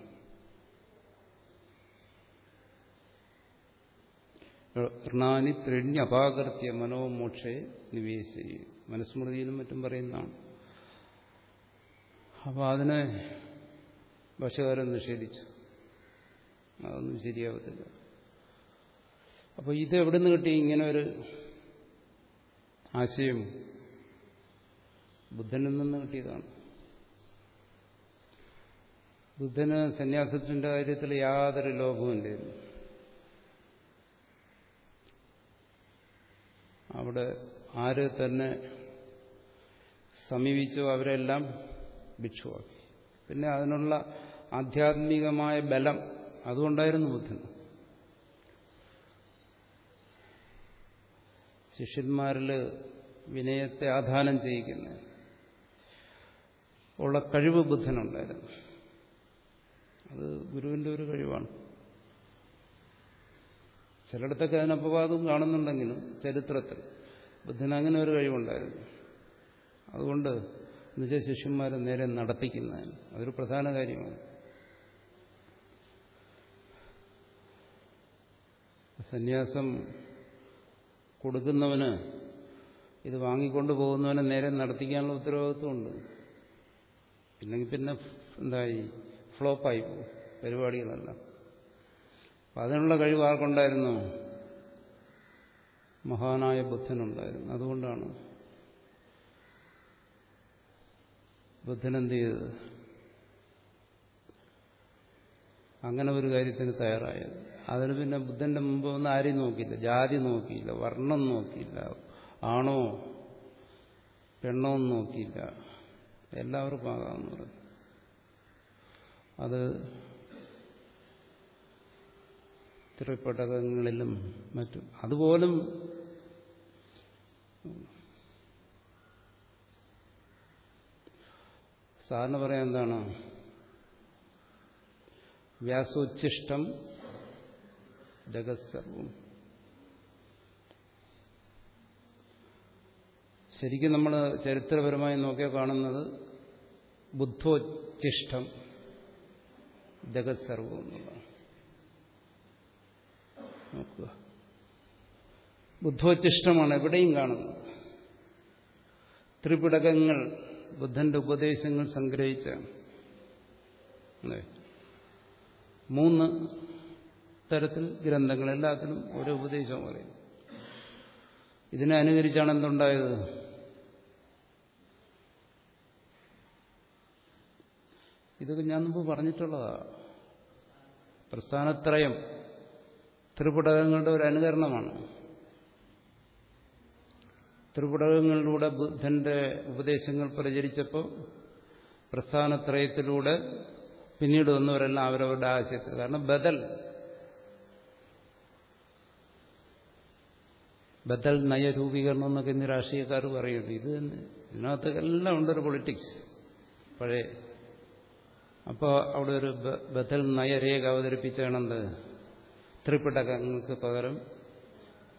ഋണാനി ത്രിണ്യപാകൃത്യ മനോമോക്ഷയെ നിവേശ മനുസ്മൃതിയിലും മറ്റും പറയുന്നതാണ്. അപ്പോൾ അതിനെ ഭാഷകാരൻ നിഷേധിച്ചു. അതൊന്നും ശരിയാവത്തില്ല. അപ്പോൾ ഇത് എവിടെ നിന്ന് കിട്ടി? ഇങ്ങനെ ഒരു ആശയം ബുദ്ധനിൽ നിന്ന് കിട്ടിയതാണ്. ബുദ്ധന് സന്യാസത്തിന്റെ കാര്യത്തിൽ യാതൊരു ലോഭമില്ലായിരുന്നു അവിടെ ആര് തന്നെ സമീപിച്ചോ അവരെല്ലാം ഭിക്ഷുവാക്കി. പിന്നെ അതിനുള്ള ആധ്യാത്മികമായ ബലം അതുകൊണ്ടായിരുന്നു ബുദ്ധൻ. ശിഷ്യന്മാരിൽ വിനയത്തെ ആധാനം ചെയ്യിക്കുന്ന ഉള്ള കഴിവ് ബുദ്ധനുണ്ടായിരുന്നു. അത് ഗുരുവിന്റെ ഒരു കഴിവാണ്. ചിലയിടത്തൊക്കെ അതിന് അപവാദവും കാണുന്നുണ്ടെങ്കിലും ചരിത്രത്തിൽ ബുദ്ധന് അങ്ങനെ ഒരു കഴിവുണ്ടായിരുന്നു. അതുകൊണ്ട് എന്നുവെച്ചാൽ ശിഷ്യന്മാരെ നേരെ നടത്തിക്കുന്നതിന് അതൊരു പ്രധാന കാര്യമാണ്. സന്യാസം കൊടുക്കുന്നവന് ഇത് വാങ്ങിക്കൊണ്ടു പോകുന്നവനെ നേരെ നടത്തിക്കാനുള്ള ഉത്തരവാദിത്വമുണ്ട്. പിന്നെങ്കിൽ പിന്നെ എന്തായി? ഫ്ലോപ്പായി പോകും പരിപാടികളെല്ലാം. അപ്പം അതിനുള്ള കഴിവ് ആർക്കുണ്ടായിരുന്നു? മഹാനായ ബുദ്ധനുണ്ടായിരുന്നു. അതുകൊണ്ടാണ് ബുദ്ധൻ എന്ത് ചെയ്തത്? അങ്ങനെ ഒരു കാര്യത്തിന് തയ്യാറായത്. അതിന് പിന്നെ ബുദ്ധന്റെ മുമ്പ് ഒന്നും ആരെയും നോക്കിയില്ല. ജാതി നോക്കിയില്ല. വർണം നോക്കിയില്ല. ആണോ? പെണ്ണോ നോക്കിയില്ല. എല്ലാവർക്കും ആകാമെന്ന് പറഞ്ഞു. അത് തിരുപ്പടകങ്ങളിലും മറ്റും. അതുപോലും സാറിന് പറയാൻ എന്താണ്? വ്യാസോച്ഛിഷ്ടം ജഗത്സർവം ശരിക്കും നമ്മൾ ചരിത്രപരമായി നോക്കിയാൽ കാണുന്നത് ബുദ്ധോച്ഛിഷ്ടം ജഗത്സർവം എന്നുള്ളതാണ്. നോക്കുക. എവിടെയും കാണുന്നത്. ത്രിപിടകങ്ങൾ ബുദ്ധന്റെ ഉപദേശങ്ങൾ സംഗ്രഹിച്ച മൂന്ന് തരത്തിൽ ഗ്രന്ഥങ്ങൾ എല്ലാത്തിനും ഓരോ ഉപദേശം പറയും ഇതിനെ അനുകരിച്ചാണ് എന്തുണ്ടായത്? ഇതൊക്കെ ഞാൻ മുമ്പ് പറഞ്ഞിട്ടുള്ളതാ. പ്രസ്ഥാനത്രയം ത്രിപുടകങ്ങളുടെ ഒരു അനുകരണമാണ്. ത്രിപുടകങ്ങളിലൂടെ ബുദ്ധന്റെ ഉപദേശങ്ങൾ പ്രചരിച്ചപ്പോൾ പ്രസ്ഥാനത്രയത്തിലൂടെ പിന്നീട് വന്നവരെല്ലാം അവരവരുടെ ആശയത്തിൽ. കാരണം ബദൽ ബദൽ നയരൂപീകരണം എന്നൊക്കെ ഇന്ന് രാഷ്ട്രീയക്കാർ പറയുന്നത് ഇത് തന്നെ. ഇതിനകത്ത് എല്ലാം ഉണ്ടൊരു പൊളിറ്റിക്സ് പഴയ. അപ്പോൾ അവിടെ ഒരു ബദൽ നയരേഖ അവതരിപ്പിച്ചാണെന്ത്? ത്രിപ്പിടകങ്ങൾക്ക് പകരം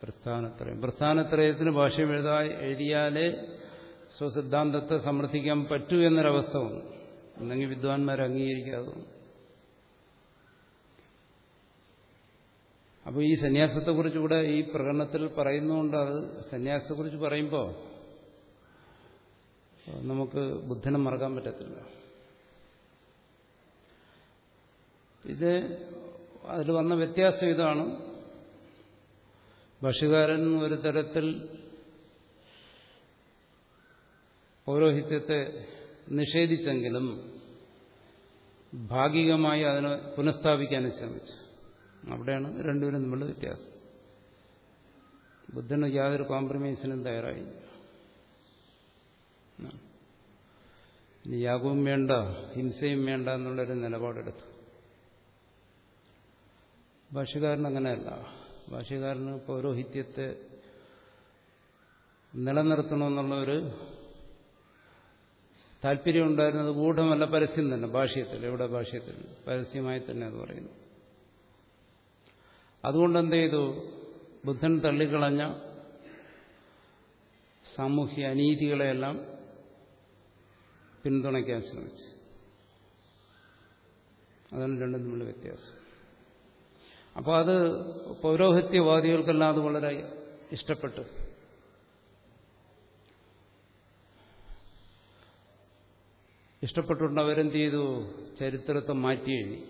പ്രസ്ഥാനത്രയം. പ്രസ്ഥാനത്രയത്തിന് ഭാഷ എഴുതാ എഴുതിയാലേ സ്വസിദ്ധാന്തത്തെ സമർത്ഥിക്കാൻ പറ്റൂ എന്നൊരവസ്ഥ വന്നു. അല്ലെങ്കിൽ വിദ്വാൻമാർ അംഗീകരിക്കാതെ അപ്പോൾ ഈ സന്യാസത്തെക്കുറിച്ച് ഇവിടെ ഈ പ്രകടനത്തിൽ പറയുന്നതുകൊണ്ട് അത് സന്യാസത്തെക്കുറിച്ച് പറയുമ്പോൾ നമുക്ക് ബുദ്ധനെ മറക്കാൻ പറ്റത്തില്ല. ഇത് അതിൽ വന്ന വ്യത്യാസം ഇതാണ്. ഭക്ഷ്യകാരൻ ഒരു തരത്തിൽ പൗരോഹിത്യത്തെ നിഷേധിച്ചെങ്കിലും ഭാഗികമായി അതിനെ പുനഃസ്ഥാപിക്കാനും ശ്രമിച്ചു. അവിടെയാണ് രണ്ടുപേരും തമ്മിലുള്ള വ്യത്യാസം. ബുദ്ധന് യാതൊരു കോംപ്രമൈസിനും തയ്യാറായി യാഗവും വേണ്ട ഹിംസയും വേണ്ട എന്നുള്ളൊരു നിലപാടെടുത്തു. ഭാഷകാരൻ അങ്ങനെയല്ല. ഭാഷകാരന് പൗരോഹിത്യത്തെ നിലനിർത്തണമെന്നുള്ള ഒരു താല്പര്യം ഉണ്ടായിരുന്നത് ഗൂഢമല്ല പരസ്യം തന്നെ ഭാഷയത്തിൽ എവിടെ ഭാഷയത്തിൽ? പരസ്യമായി തന്നെ അത് പറയുന്നു. അതുകൊണ്ട് എന്ത് ചെയ്തു ബുദ്ധൻ തള്ളിക്കളഞ്ഞ സാമൂഹ്യ അനീതികളെയെല്ലാം പിന്തുണയ്ക്കാൻ ശ്രമിച്ചു. അതാണ് രണ്ടും തമ്മിലുള്ള വ്യത്യാസം. അപ്പോൾ അത് പൗരോഹിത്യവാദികൾക്കെല്ലാം അത് വളരെ ഇഷ്ടപ്പെട്ടു. ഇഷ്ടപ്പെട്ടുകൊണ്ട് അവരെന്ത് ചെയ്തു ചരിത്രത്തെ മാറ്റി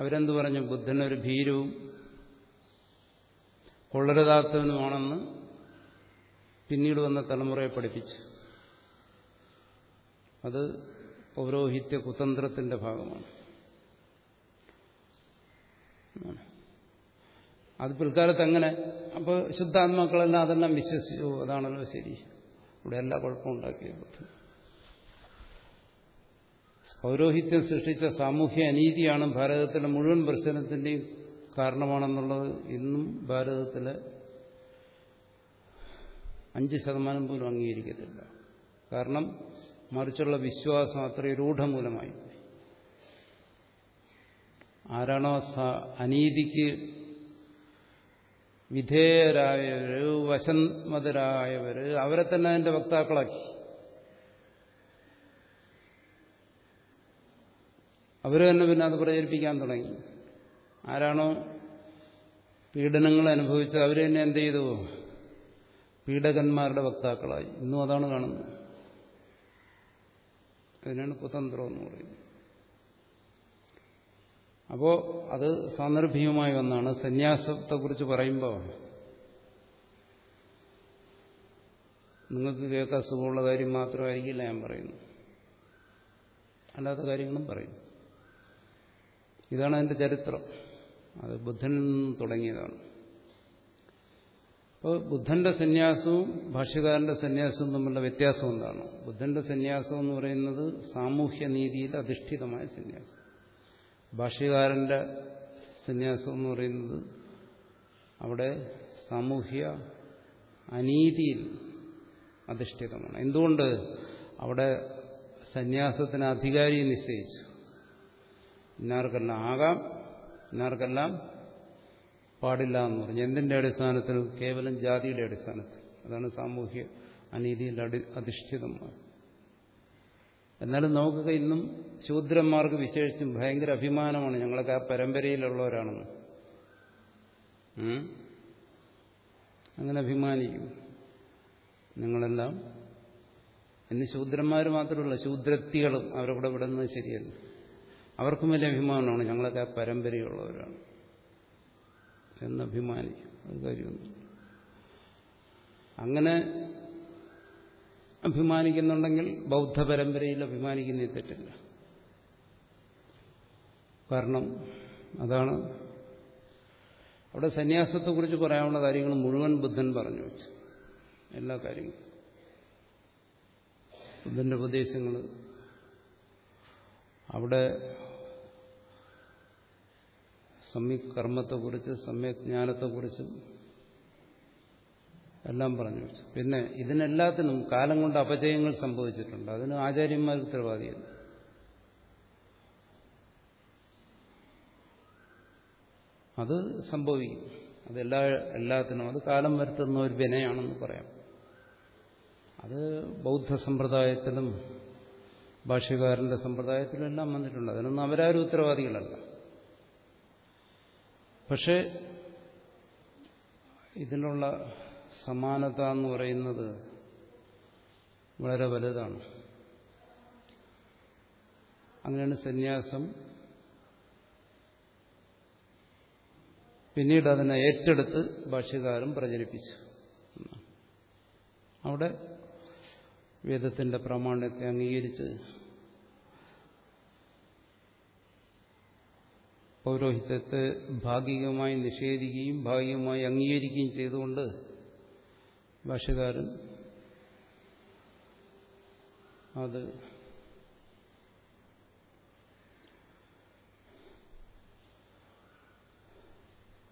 അവരെന്ത് പറഞ്ഞു? ബുദ്ധൻ ഒരു ഭീരവും കൊള്ളരുതാത്തവനുമാണെന്ന് പിന്നീട് വന്ന തലമുറയെ പഠിപ്പിച്ചു. അത് പൗരോഹിത്യ കുതന്ത്രത്തിന്റെ ഭാഗമാണ്. അത് പിൽക്കാലത്ത് അങ്ങനെ. അപ്പോൾ ശുദ്ധാത്മാക്കളെല്ലാം അതെല്ലാം വിശ്വസിച്ചു. അതാണല്ലോ ശരി. ഇവിടെ എല്ലാ കുഴപ്പമുണ്ടാക്കിയ ബുദ്ധൻ. പൗരോഹിത്യം സൃഷ്ടിച്ച സാമൂഹ്യ അനീതിയാണ് ഭാരതത്തിലെ മുഴുവൻ പ്രശ്നത്തിന്റെയും കാരണമാണെന്നുള്ളത്. ഇന്നും ഭാരതത്തിലെ അഞ്ച് ശതമാനം പോലും അംഗീകരിക്കത്തില്ല. കാരണം മറിച്ചുള്ള വിശ്വാസം അത്രയും രൂഢമൂലമായി. ആരാണോ അനീതിക്ക് വിധേയരായവര് വശന്മതരായവര് അവരെ തന്നെ അതിന്റെ വക്താക്കളാക്കി. അവർ തന്നെ പിന്നെ അത് പ്രചരിപ്പിക്കാൻ തുടങ്ങി. ആരാണോ പീഡനങ്ങൾ അനുഭവിച്ചത് അവർ തന്നെ എന്ത് ചെയ്തു? പീഡകന്മാരുടെ വക്താക്കളായി. ഇന്നും അതാണ് കാണുന്നത്. അതിനാണ് കുതന്ത്രം എന്ന് പറയുന്നത്. അപ്പോൾ അത് സാന്ദർഭികമായി വന്നാണ്. സന്യാസത്തെക്കുറിച്ച് പറയുമ്പോൾ നിങ്ങൾക്ക് കേൾക്കാൻ സുഖമുള്ള കാര്യം മാത്രമായിരിക്കില്ല ഞാൻ പറയുന്നു അല്ലാത്ത കാര്യങ്ങളും പറയും. ഇതാണ് അതിന്റെ ചരിത്രം. അത് ബുദ്ധൻ തുടങ്ങിയതാണ്. അപ്പോൾ ബുദ്ധന്റെ സന്യാസവും ഭാഷ്യകാരന്റെ സന്യാസവും തമ്മിലുള്ള വ്യത്യാസം എന്താണ്? ബുദ്ധന്റെ സന്യാസം എന്ന് പറയുന്നത് സാമൂഹ്യ നീതിയിൽ അധിഷ്ഠിതമായ സന്യാസം. ഭാഷ്യകാരന്റെ സന്യാസം എന്ന് പറയുന്നത് അവിടെ സാമൂഹ്യ അനീതിയിൽ അധിഷ്ഠിതമാണ്. എന്തുകൊണ്ട്? അവിടെ സന്യാസത്തിന് അധികാരി നിശ്ചയിച്ചു. ഇന്നാർക്കെല്ലാം ആകാം ഇന്നാർക്കെല്ലാം പാടില്ല എന്ന് പറഞ്ഞു. എന്തിന്റെ അടിസ്ഥാനത്തിൽ? കേവലം ജാതിയുടെ അടിസ്ഥാനത്തിൽ. അതാണ് സാമൂഹ്യ അനീതിയിൽ അടി അധിഷ്ഠിതമായി എന്നാലും നമുക്കൊക്കെ ഇന്നും ശൂദ്രന്മാർക്ക് വിശേഷിച്ചും ഭയങ്കര അഭിമാനമാണ്. ഞങ്ങളൊക്കെ ആ പരമ്പരയിലുള്ളവരാണെന്ന്. അങ്ങനെ അഭിമാനിക്കും. നിങ്ങളെല്ലാം. ഇന്ന് ശൂദ്രന്മാർ മാത്രമല്ല ശൂദ്രത്തികളും അവരെ കൂടെ വിടുന്നത് ശരിയല്ല. അവർക്കും വലിയ അഭിമാനമാണ്. ഞങ്ങളൊക്കെ ആ പരമ്പരയുള്ളവരാണ്. എന്ന് അഭിമാനിക്കും അത് കാര്യമൊന്നും അങ്ങനെ അഭിമാനിക്കുന്നുണ്ടെങ്കിൽ ബൗദ്ധ പരമ്പരയിൽ അഭിമാനിക്കുന്നേ തെറ്റില്ല. കാരണം അതാണ് അവിടെ സന്യാസത്തെക്കുറിച്ച് പറയാനുള്ള കാര്യങ്ങൾ മുഴുവൻ ബുദ്ധൻ പറഞ്ഞു വെച്ചു. എല്ലാ കാര്യങ്ങളും. ബുദ്ധന്റെ ഉപദേശങ്ങൾ അവിടെ സമ്യക് കർമ്മത്തെക്കുറിച്ച് സമ്യക് ജ്ഞാനത്തെക്കുറിച്ചും എല്ലാം പറഞ്ഞു വെച്ചു. പിന്നെ ഇതിനെല്ലാത്തിനും കാലം കൊണ്ട് അപജയങ്ങൾ സംഭവിച്ചിട്ടുണ്ട്. അതിന് ആചാര്യന്മാർ ഉത്തരവാദിയല്ല അത് സംഭവിക്കും. അതെല്ലാ എല്ലാത്തിനും അത് കാലം വരുത്തുന്ന ഒരു വിനയാണെന്ന് പറയാം. അത് ബൗദ്ധ സമ്പ്രദായത്തിലും ഭാഷ്യകാരന്റെ സമ്പ്രദായത്തിലും എല്ലാം വന്നിട്ടുണ്ട്. അതിനൊന്നും അവരാരും ഉത്തരവാദികളല്ല. പക്ഷേ ഇതിനുള്ള സമാനത എന്ന് പറയുന്നത് വളരെ വലുതാണ്. അങ്ങനെയാണ് സന്യാസം. പിന്നീട് അതിനെ ഏറ്റെടുത്ത് ഭാഷ്യകാരം പ്രചരിപ്പിച്ചു. അവിടെ വേദത്തിന്റെ പ്രാമാണ്യത്തെ അംഗീകരിച്ച് പൗരോഹിത്യത്തെ ഭാഗികമായി നിഷേധിക്കുകയും ഭാഗികമായി അംഗീകരിക്കുകയും ചെയ്തുകൊണ്ട് ഭാഷകാരൻ അത്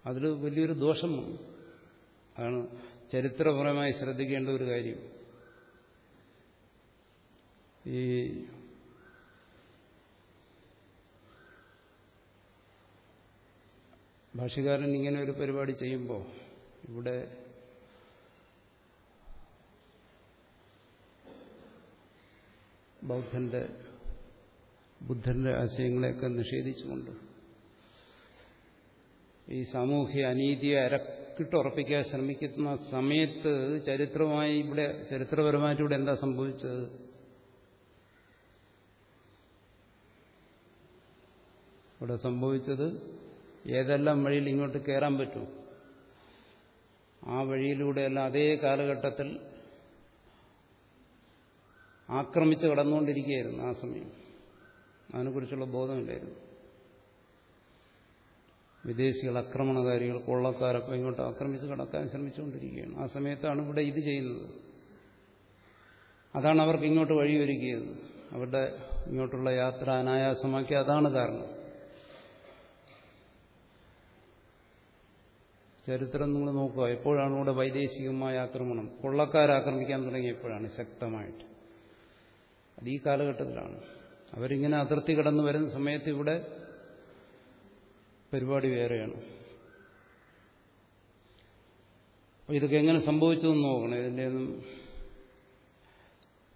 അതിൽ വലിയൊരു ദോഷം ആണ് ചരിത്രപരമായി ശ്രദ്ധിക്കേണ്ട ഒരു കാര്യം. ഈ ഭാഷകാരൻ ഇങ്ങനെ ഒരു പരിപാടി ചെയ്യുമ്പോൾ ഇവിടെ ബൗദ്ധന്റെ ബുദ്ധന്റെ ആശയങ്ങളെയൊക്കെ നിഷേധിച്ചുകൊണ്ട് ഈ സാമൂഹ്യ അനീതിയെ അരക്കിട്ടുറപ്പിക്കാൻ ശ്രമിക്കുന്ന സമയത്ത് ചരിത്രമായി ഇവിടെ ചരിത്രപരമായിട്ട് ഇവിടെ എന്താ സംഭവിച്ചത്? ഇവിടെ സംഭവിച്ചത് ഏതെല്ലാം വഴിയിൽ ഇങ്ങോട്ട് കയറാൻ പറ്റും? ആ വഴിയിലൂടെയെല്ലാം അതേ കാലഘട്ടത്തിൽ ആക്രമിച്ച് കടന്നുകൊണ്ടിരിക്കുകയായിരുന്നു ആ സമയം. അതിനെക്കുറിച്ചുള്ള ബോധമില്ലായിരുന്നു. വിദേശികൾ ആക്രമണകാരികൾ കൊള്ളക്കാരൊക്കെ ഇങ്ങോട്ട് ആക്രമിച്ച് കടക്കാൻ ശ്രമിച്ചുകൊണ്ടിരിക്കുകയാണ്. ആ സമയത്താണ് ഇവിടെ ഇത് ചെയ്യുന്നത്. അതാണ് അവർക്ക് ഇങ്ങോട്ട് വഴിയൊരുക്കിയത്. അവരുടെ ഇങ്ങോട്ടുള്ള യാത്ര അനായാസമാക്കി അതാണ് കാരണം. ചരിത്രം നിങ്ങൾ നോക്കുക. എപ്പോഴാണ് ഇവിടെ വൈദേശികമായ ആക്രമണം? കൊള്ളക്കാരാക്രമിക്കാൻ തുടങ്ങിയപ്പോഴാണ് ശക്തമായിട്ട്. അത് ഈ കാലഘട്ടത്തിലാണ്. അവരിങ്ങനെ അതിർത്തി കടന്നു വരുന്ന സമയത്ത് ഇവിടെ പരിപാടി വേറെയാണ്. അപ്പോൾ ഇതൊക്കെ എങ്ങനെ സംഭവിച്ചതെന്ന് നോക്കണം. ഇതിന്റെ ഒന്നും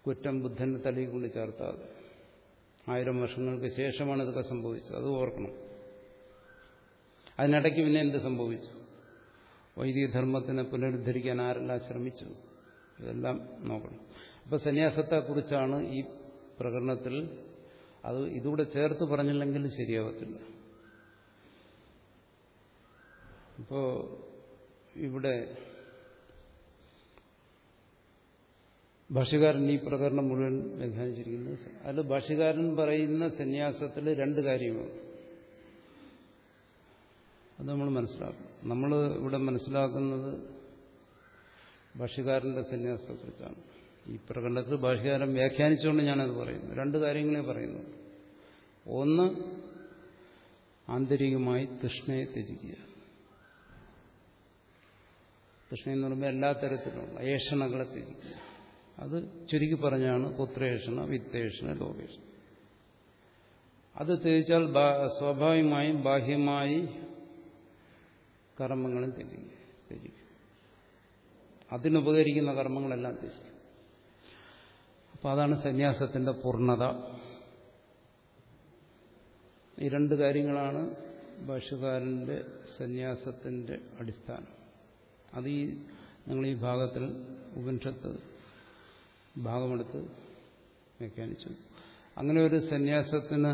കുറ്റം ബുദ്ധന്റെ തലയിൽ കൊണ്ട് ചേർത്താതെ. ആയിരം വർഷങ്ങൾക്ക് ശേഷമാണ് ഇതൊക്കെ സംഭവിച്ചത്. അത് ഓർക്കണം. അതിനിടയ്ക്ക് പിന്നെ എന്ത് സംഭവിച്ചു? വൈദിക ധർമ്മത്തിനെ പുനരുദ്ധരിക്കാൻ ആരെല്ലാം ശ്രമിച്ചു? ഇതെല്ലാം നോക്കണം. അപ്പം സന്യാസത്തെക്കുറിച്ചാണ് ഈ പ്രകടനത്തിൽ അത് ഇതുകൂടെ ചേർത്ത് പറഞ്ഞില്ലെങ്കിൽ ശരിയാവത്തില്ല. ഇപ്പോൾ ഇവിടെ ഭാഷകാരൻ ഈ പ്രകരണം മുഴുവൻ വ്യാഖ്യാനിച്ചിരിക്കുന്നത് അതിൽ ഭാഷകാരൻ പറയുന്ന സന്യാസത്തിൽ രണ്ട് കാര്യമാണ് അത് നമ്മൾ മനസ്സിലാക്കും നമ്മൾ ഇവിടെ മനസ്സിലാക്കുന്നത് ഭാഷകാരന്റെ സന്യാസത്തെക്കുറിച്ചാണ്. ഈ പ്രകടനത്തിൽ ഭാഷകാരം വ്യാഖ്യാനിച്ചുകൊണ്ട് ഞാനത് പറയുന്നു. രണ്ട് കാര്യങ്ങളെ പറയുന്നു. ഒന്ന് ആന്തരികമായി തൃഷ്ണയെ ത്യജിക്കുക. തൃഷ്ണ എന്ന് പറയുമ്പോൾ എല്ലാ തരത്തിലുള്ള ഏഷണകളെ ത്യജിക്കുക. അത് ചുരുക്കി പറഞ്ഞാണ് പുത്രേഷണ വിത്തേഷണ ലോകേഷണ. അത് ത്യജിച്ചാൽ സ്വാഭാവികമായും ബാഹ്യമായി കർമ്മങ്ങളും ത്യജിക്കും ത്യജിക്കും. അതിനുപകരിക്കുന്ന കർമ്മങ്ങളെല്ലാം ത്യജിക്കും. അപ്പം അതാണ് സന്യാസത്തിന്റെ പൂർണത. ഈ രണ്ട് കാര്യങ്ങളാണ് ഭാഷകാരന്റെ സന്യാസത്തിന്റെ അടിസ്ഥാനം. അത് ഈ ഞങ്ങൾ ഈ ഭാഗത്തിൽ ഉപനിഷത്ത് ഭാഗമെടുത്ത് വ്യാഖ്യാനിച്ചു. അങ്ങനെ ഒരു സന്യാസത്തിന്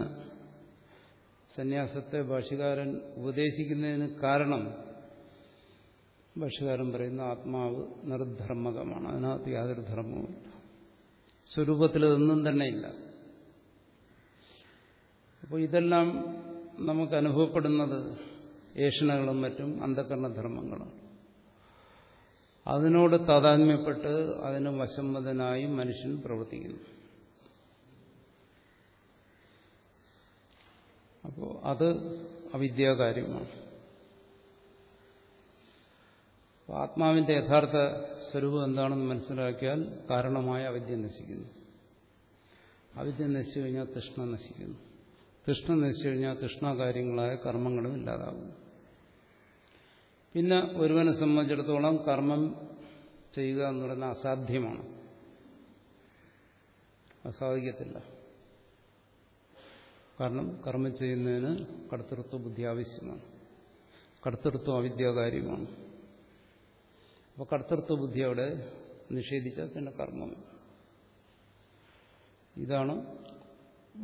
സന്യാസത്തെ ഭാഷകാരൻ ഉപദേശിക്കുന്നതിന് കാരണം ഭാഷകാരൻ പറയുന്ന ആത്മാവ് നിർധർമ്മകമാണ്. അതിനകത്ത് യാതൊരു ധർമ്മവുമില്ല സ്വരൂപത്തിൽ ഇതൊന്നും തന്നെ ഇല്ല. അപ്പോൾ ഇതെല്ലാം നമുക്ക് അനുഭവപ്പെടുന്നത് ഏഷണകളും മറ്റും അന്ധകരണധർമ്മങ്ങളും അതിനോട് താതാത്മ്യപ്പെട്ട് അതിന് വശംവദനായി മനുഷ്യൻ പ്രവർത്തിക്കുന്നു. അപ്പോൾ അത് അവിദ്യാകാര്യമാണ്. ആത്മാവിന്റെ യഥാർത്ഥ സ്വരൂപം എന്താണെന്ന് മനസ്സിലാക്കിയാൽ കാരണമായ അവിദ്യ നശിക്കുന്നു. അവിദ്യ നശിച്ചു കഴിഞ്ഞാൽ തൃഷ്ണ നശിക്കുന്നു. തൃഷ്ണ നശിച്ചു കഴിഞ്ഞാൽ തൃഷ്ണാകാര്യങ്ങളായ കർമ്മങ്ങളും ഇല്ലാതാകുന്നു പിന്നെ ഒരുവനെ സംബന്ധിച്ചിടത്തോളം കർമ്മം ചെയ്യുക എന്ന് പറയുന്നത് അസാധ്യമാണ്. അസാധിക്കത്തില്ല. കാരണം കർമ്മം ചെയ്യുന്നതിന് കടത്തൃത്വ ബുദ്ധി ആവശ്യമാണ്. കടത്തൃത്വം അവിദ്യാകാര്യമാണ്. അപ്പോൾ കർത്തൃത്വ ബുദ്ധി അവിടെ നിഷേധിച്ചാൽ പിന്നെ കർമ്മം. ഇതാണ്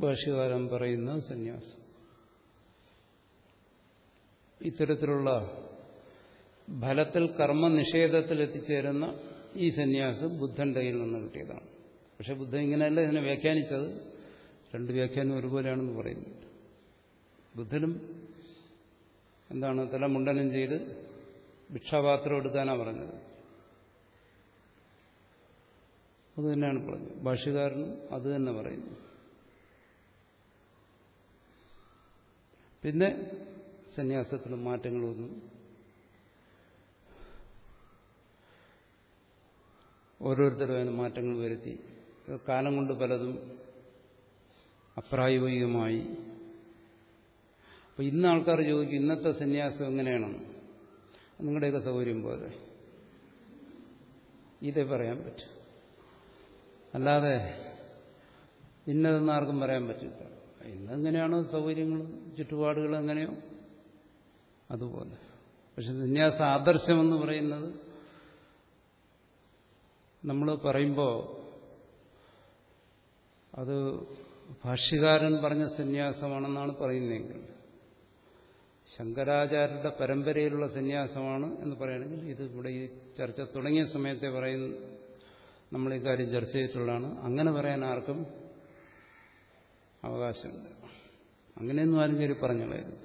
ഭാഷ്യകാലം പറയുന്ന സന്യാസം. ഇത്തരത്തിലുള്ള ഫലത്തിൽ കർമ്മ നിഷേധത്തിൽ എത്തിച്ചേരുന്ന ഈ സന്യാസം ബുദ്ധന്റെ കയ്യിൽ നിന്ന് കിട്ടിയതാണ്. പക്ഷെ ബുദ്ധൻ ഇങ്ങനെയല്ല ഇതിനെ വ്യാഖ്യാനിച്ചത്. രണ്ട് വ്യാഖ്യാനം ഒരുപോലെയാണെന്ന് പറയുന്നുണ്ട് ബുദ്ധനും എന്താണ് തല മുണ്ടനം ചെയ്ത് ഭിക്ഷാപാത്രം എടുക്കാനാണ് പറഞ്ഞത്. അത് തന്നെയാണ് പറഞ്ഞത്. ഭാഷകാരനും അത് തന്നെ പറയുന്നു. പിന്നെ സന്യാസത്തിലും മാറ്റങ്ങളൊന്നും ഓരോരുത്തരും അതിന് മാറ്റങ്ങൾ വരുത്തി. കാലം കൊണ്ട് പലതും അപ്രായോഗികമായി. അപ്പൊ ഇന്ന് ആൾക്കാർ ചോദിക്കും ഇന്നത്തെ സന്യാസം എങ്ങനെയാണെന്ന് നിങ്ങളുടെയൊക്കെ സൗകര്യം പോലെ. ഇതേ പറയാൻ പറ്റും. അല്ലാതെ ഇന്നതെന്ന് ആർക്കും പറയാൻ പറ്റില്ല. ഇന്നെങ്ങനെയാണോ സൗകര്യങ്ങൾ ചുറ്റുപാടുകൾ എങ്ങനെയോ? അതുപോലെ. പക്ഷെ സന്യാസ ആദർശമെന്ന് പറയുന്നത് നമ്മൾ പറയുമ്പോൾ അത് ഭാഷ്യകാരൻ പറഞ്ഞ സന്യാസമാണെന്നാണ് പറയുന്നതെങ്കിൽ ശങ്കരാചാര്യരുടെ പരമ്പരയിലുള്ള സന്യാസമാണ് എന്ന് പറയുകയാണെങ്കിൽ ഇത് ഇവിടെ ഈ ചർച്ച തുടങ്ങിയ സമയത്തെ പറയുന്ന നമ്മൾ ഈ കാര്യം ചർച്ച ചെയ്തിട്ടുള്ളതാണ്. അങ്ങനെ പറയാൻ ആർക്കും അവകാശമില്ല. അങ്ങനെയൊന്നും ആരും കയറി പറഞ്ഞുള്ളായിരുന്നു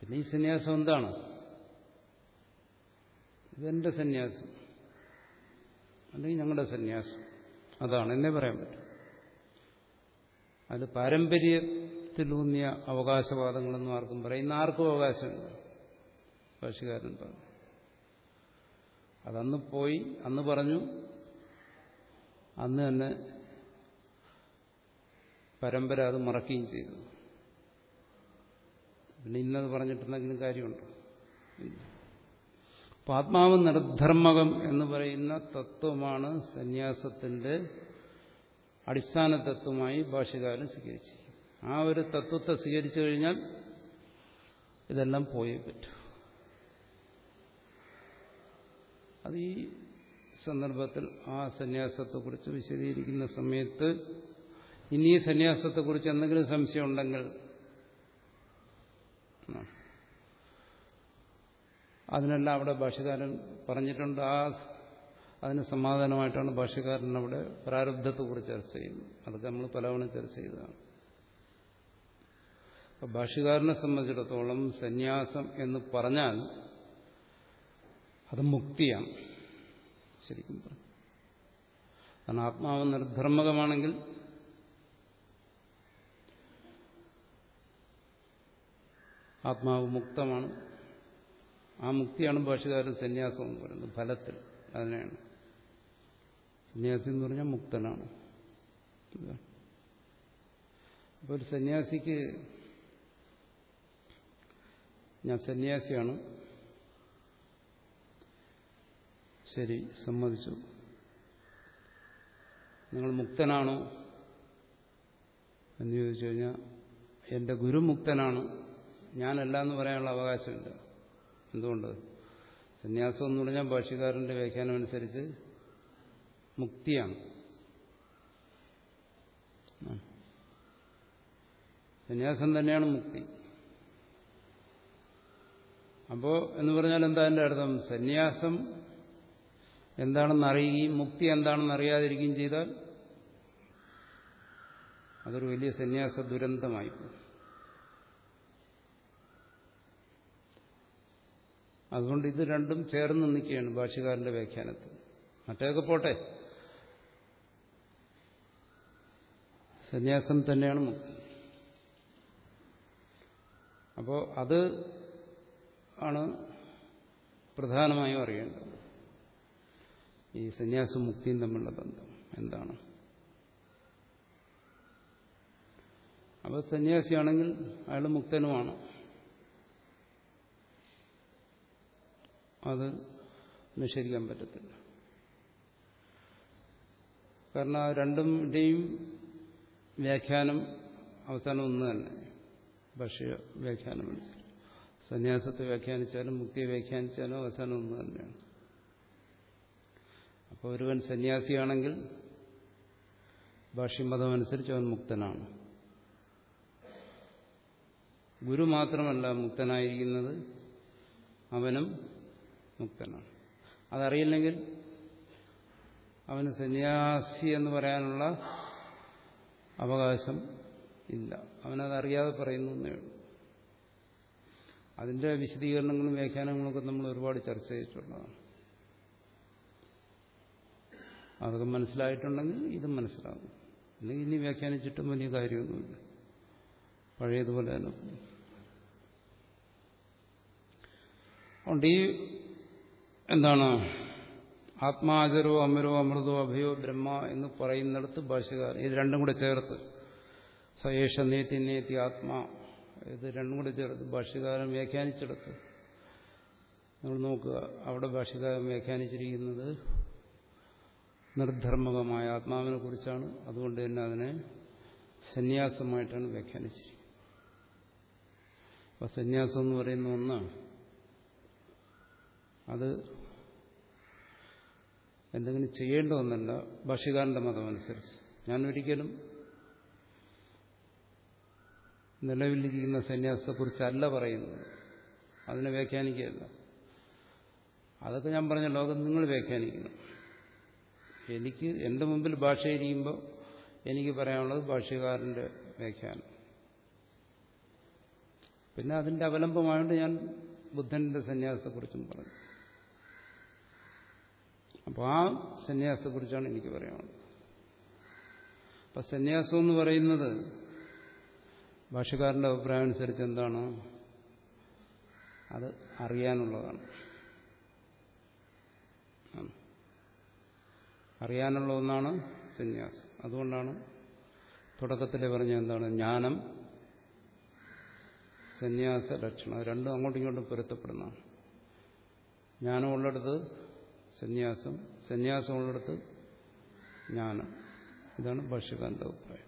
പിന്നെ ഈ സന്യാസം എന്താണ്? ഇതെന്റെ സന്യാസം. അല്ലെങ്കിൽ ഞങ്ങളുടെ സന്യാസം. അതാണ് എന്നേ പറയാൻ പറ്റും. അത് പാരമ്പര്യത്തിലൂന്നിയ അവകാശവാദങ്ങളൊന്നും ആർക്കും പറയുന്ന ആർക്കും അവകാശമില്ല. ഭാഷകാരൻ പറഞ്ഞു. അതന്ന് പോയി അന്ന് പറഞ്ഞു അന്ന് തന്നെ പരമ്പര അത് മറക്കുകയും ചെയ്തു. പിന്നെ ഇന്നത് പറഞ്ഞിട്ടുണ്ടെങ്കിലും കാര്യമുണ്ട്. അപ്പൊ ആത്മാവ് നിർധർമ്മകം എന്ന് പറയുന്ന തത്വമാണ് സന്യാസത്തിന്റെ അടിസ്ഥാന തത്വമായി ഭാഷകാരൻ സ്വീകരിച്ചിരിക്കുന്നത്. ആ ഒരു തത്വത്തെ സ്വീകരിച്ചു കഴിഞ്ഞാൽ ഇതെല്ലാം പോയേ പറ്റൂ. അത് ഈ സന്ദർഭത്തിൽ ആ സന്യാസത്തെക്കുറിച്ച് വിശദീകരിക്കുന്ന സമയത്ത് ഇനി ഈ സന്യാസത്തെക്കുറിച്ച് എന്തെങ്കിലും സംശയം ഉണ്ടെങ്കിൽ അതിനെല്ലാം അവിടെ ഭാഷകാരൻ പറഞ്ഞിട്ടുണ്ട്. ആ അതിന് സമാധാനമായിട്ടാണ് ഭാഷകാരൻ അവിടെ പ്രാരബ്ധത്തെക്കുറിച്ച് ചർച്ച ചെയ്യുന്നത്. അതൊക്കെ നമ്മൾ പലവണ ചർച്ച ചെയ്തതാണ്. ഭാഷകാരനെ സംബന്ധിച്ചിടത്തോളം സന്യാസം എന്ന് പറഞ്ഞാൽ അത് മുക്തിയാണ്. ശരിക്കും പറഞ്ഞു. കാരണം ആത്മാവ് നിർധർമ്മകമാണെങ്കിൽ ആത്മാവ് മുക്തമാണ്. ആ മുക്തിയാണ് ഭാഷകാരൻ സന്യാസം എന്ന് പറയുന്നത് ഫലത്തിൽ. അതിനെയാണ്. സന്യാസി എന്ന് പറഞ്ഞാൽ മുക്തനാണ്. അപ്പോൾ ഒരു സന്യാസിക്ക് ഞാൻ സന്യാസിയാണ് ശരി സമ്മതിച്ചു. നിങ്ങൾ മുക്തനാണോ എന്ന് ചോദിച്ചു കഴിഞ്ഞാൽ എന്റെ ഗുരു മുക്തനാണ്. ഞാനല്ല എന്ന് പറയാനുള്ള അവകാശമില്ല എന്തുകൊണ്ട്? സന്യാസം എന്ന് പറഞ്ഞാൽ ഭാഷ്യക്കാരന്റെ വ്യാഖ്യാനം അനുസരിച്ച് മുക്തിയാണ്. സന്യാസം തന്നെയാണ് മുക്തി. അപ്പോ എന്ന് പറഞ്ഞാൽ എന്താ എന്റെ അർത്ഥം? സന്യാസം എന്താണെന്ന് അറിയുകയും മുക്തി എന്താണെന്ന് അറിയാതിരിക്കുകയും ചെയ്താൽ അതൊരു വലിയ സന്യാസ ദുരന്തമായി അതുകൊണ്ട് ഇത് രണ്ടും ചേർന്ന് നിൽക്കുകയാണ് ഭാഷകാരന്റെ വ്യാഖ്യാനത്തിൽ. മറ്റേതൊക്കെ പോട്ടെ? സന്യാസം തന്നെയാണ് മുക്തി. അപ്പോൾ അത് ആണ് പ്രധാനമായും അറിയേണ്ടത്. ഈ സന്യാസം മുക്തിയും തമ്മിലുള്ള ബന്ധം എന്താണ്? അപ്പോൾ സന്യാസിയാണെങ്കിൽ അയാൾ മുക്തനുമാണ്. അത് നിഷേധിക്കാൻ പറ്റത്തില്ല. കാരണം രണ്ടിന്റെയും വ്യാഖ്യാനം അവസാനം ഒന്ന് തന്നെ. ഭക്ഷ്യ വ്യാഖ്യാനം സന്യാസത്തെ വ്യാഖ്യാനിച്ചാലും മുക്തിയെ വ്യാഖ്യാനിച്ചാലും അവസാനം ഒന്ന് തന്നെയാണ്. അപ്പോൾ ഒരുവൻ സന്യാസിയാണെങ്കിൽ ഭാഷ്യമതം അനുസരിച്ച് അവൻ മുക്തനാണ്. ഗുരു മാത്രമല്ല മുക്തനായിരിക്കുന്നത് അവനും മുക്തനാണ്. അതറിയില്ലെങ്കിൽ അവന് സന്യാസി എന്ന് പറയാനുള്ള അവകാശം ഇല്ല. അവനതറിയാതെ പറയുന്നു എന്നേ ഉള്ളൂ. അതിന്റെ വിശദീകരണങ്ങളും വ്യാഖ്യാനങ്ങളൊക്കെ നമ്മൾ ഒരുപാട് ചർച്ച ചെയ്തിട്ടുള്ളതാണ്. അതൊക്കെ മനസ്സിലായിട്ടുണ്ടെങ്കിൽ ഇതും മനസ്സിലാകും. അല്ലെങ്കിൽ ഇനി വ്യാഖ്യാനിച്ചിട്ടും വലിയ കാര്യമൊന്നുമില്ല. പഴയതുപോലെ തന്നെ അതുകൊണ്ട് ഈ എന്താണ്? ആത്മാചരോ അമരോ അമൃതോ അഭയോ ബ്രഹ്മ എന്ന് പറയുന്നിടത്ത് ഭാഷകാരൻ ഇത് രണ്ടും കൂടെ ചേർത്ത്. സയേഷ നേത്തി നേത്തി ആത്മാ. ഇത് രണ്ടും കൂടെ ചേർത്ത് ഭാഷകാരൻ വ്യാഖ്യാനിച്ചെടുത്ത്. നമ്മൾ നോക്കുക അവിടെ ഭാഷകാരൻ വ്യാഖ്യാനിച്ചിരിക്കുന്നത് നിർധർമ്മകമായ ആത്മാവിനെ കുറിച്ചാണ് അതുകൊണ്ട് തന്നെ അതിനെ സന്യാസമായിട്ടാണ് വ്യാഖ്യാനിച്ചിരിക്കുന്നത്. അപ്പൊ സന്യാസം എന്ന് പറയുന്ന ഒന്ന് അത് എന്തെങ്കിലും ചെയ്യേണ്ട ഒന്നല്ല മതമനുസരിച്ച് ഞാൻ ഒരിക്കലും നിലവിലിരിക്കുന്ന സന്യാസത്തെക്കുറിച്ചല്ല പറയുന്നത്. അതിനെ വ്യാഖ്യാനിക്കുകയല്ല. അതൊക്കെ ഞാൻ പറഞ്ഞ ലോകം നിങ്ങൾ വ്യാഖ്യാനിക്കണം എനിക്ക് എന്റെ മുമ്പിൽ ഭാഷ ഇരിക്കുമ്പോൾ എനിക്ക് പറയാനുള്ളത് ഭാഷ്യകാരന്റെ വ്യാഖ്യാനം. പിന്നെ അതിന്റെ അവലംബമായോണ്ട് ഞാൻ ബുദ്ധന്റെ സന്യാസത്തെക്കുറിച്ചും പറഞ്ഞു. അപ്പോൾ ആ സന്യാസത്തെക്കുറിച്ചാണ് എനിക്ക് പറയാനുള്ളത്. അപ്പം സന്യാസം എന്ന് പറയുന്നത് ഭാഷകാരന്റെ അഭിപ്രായം അനുസരിച്ച് എന്താണ് അത് അറിയാനുള്ളതാണ്. അറിയാനുള്ള ഒന്നാണ് സന്യാസം. അതുകൊണ്ടാണ് തുടക്കത്തിൽ പറഞ്ഞ എന്താണ്? ജ്ഞാനം സന്യാസ ലക്ഷണം. രണ്ടും അങ്ങോട്ടും ഇങ്ങോട്ടും പൊരുത്തപ്പെടുന്നതാണ്. ജ്ഞാനം ഉള്ളിടത്ത് സന്യാസം സന്യാസം ഉള്ളിടത്ത് ജ്ഞാനം. ഇതാണ് ഭാഷ്യകാരന്റെ അഭിപ്രായം.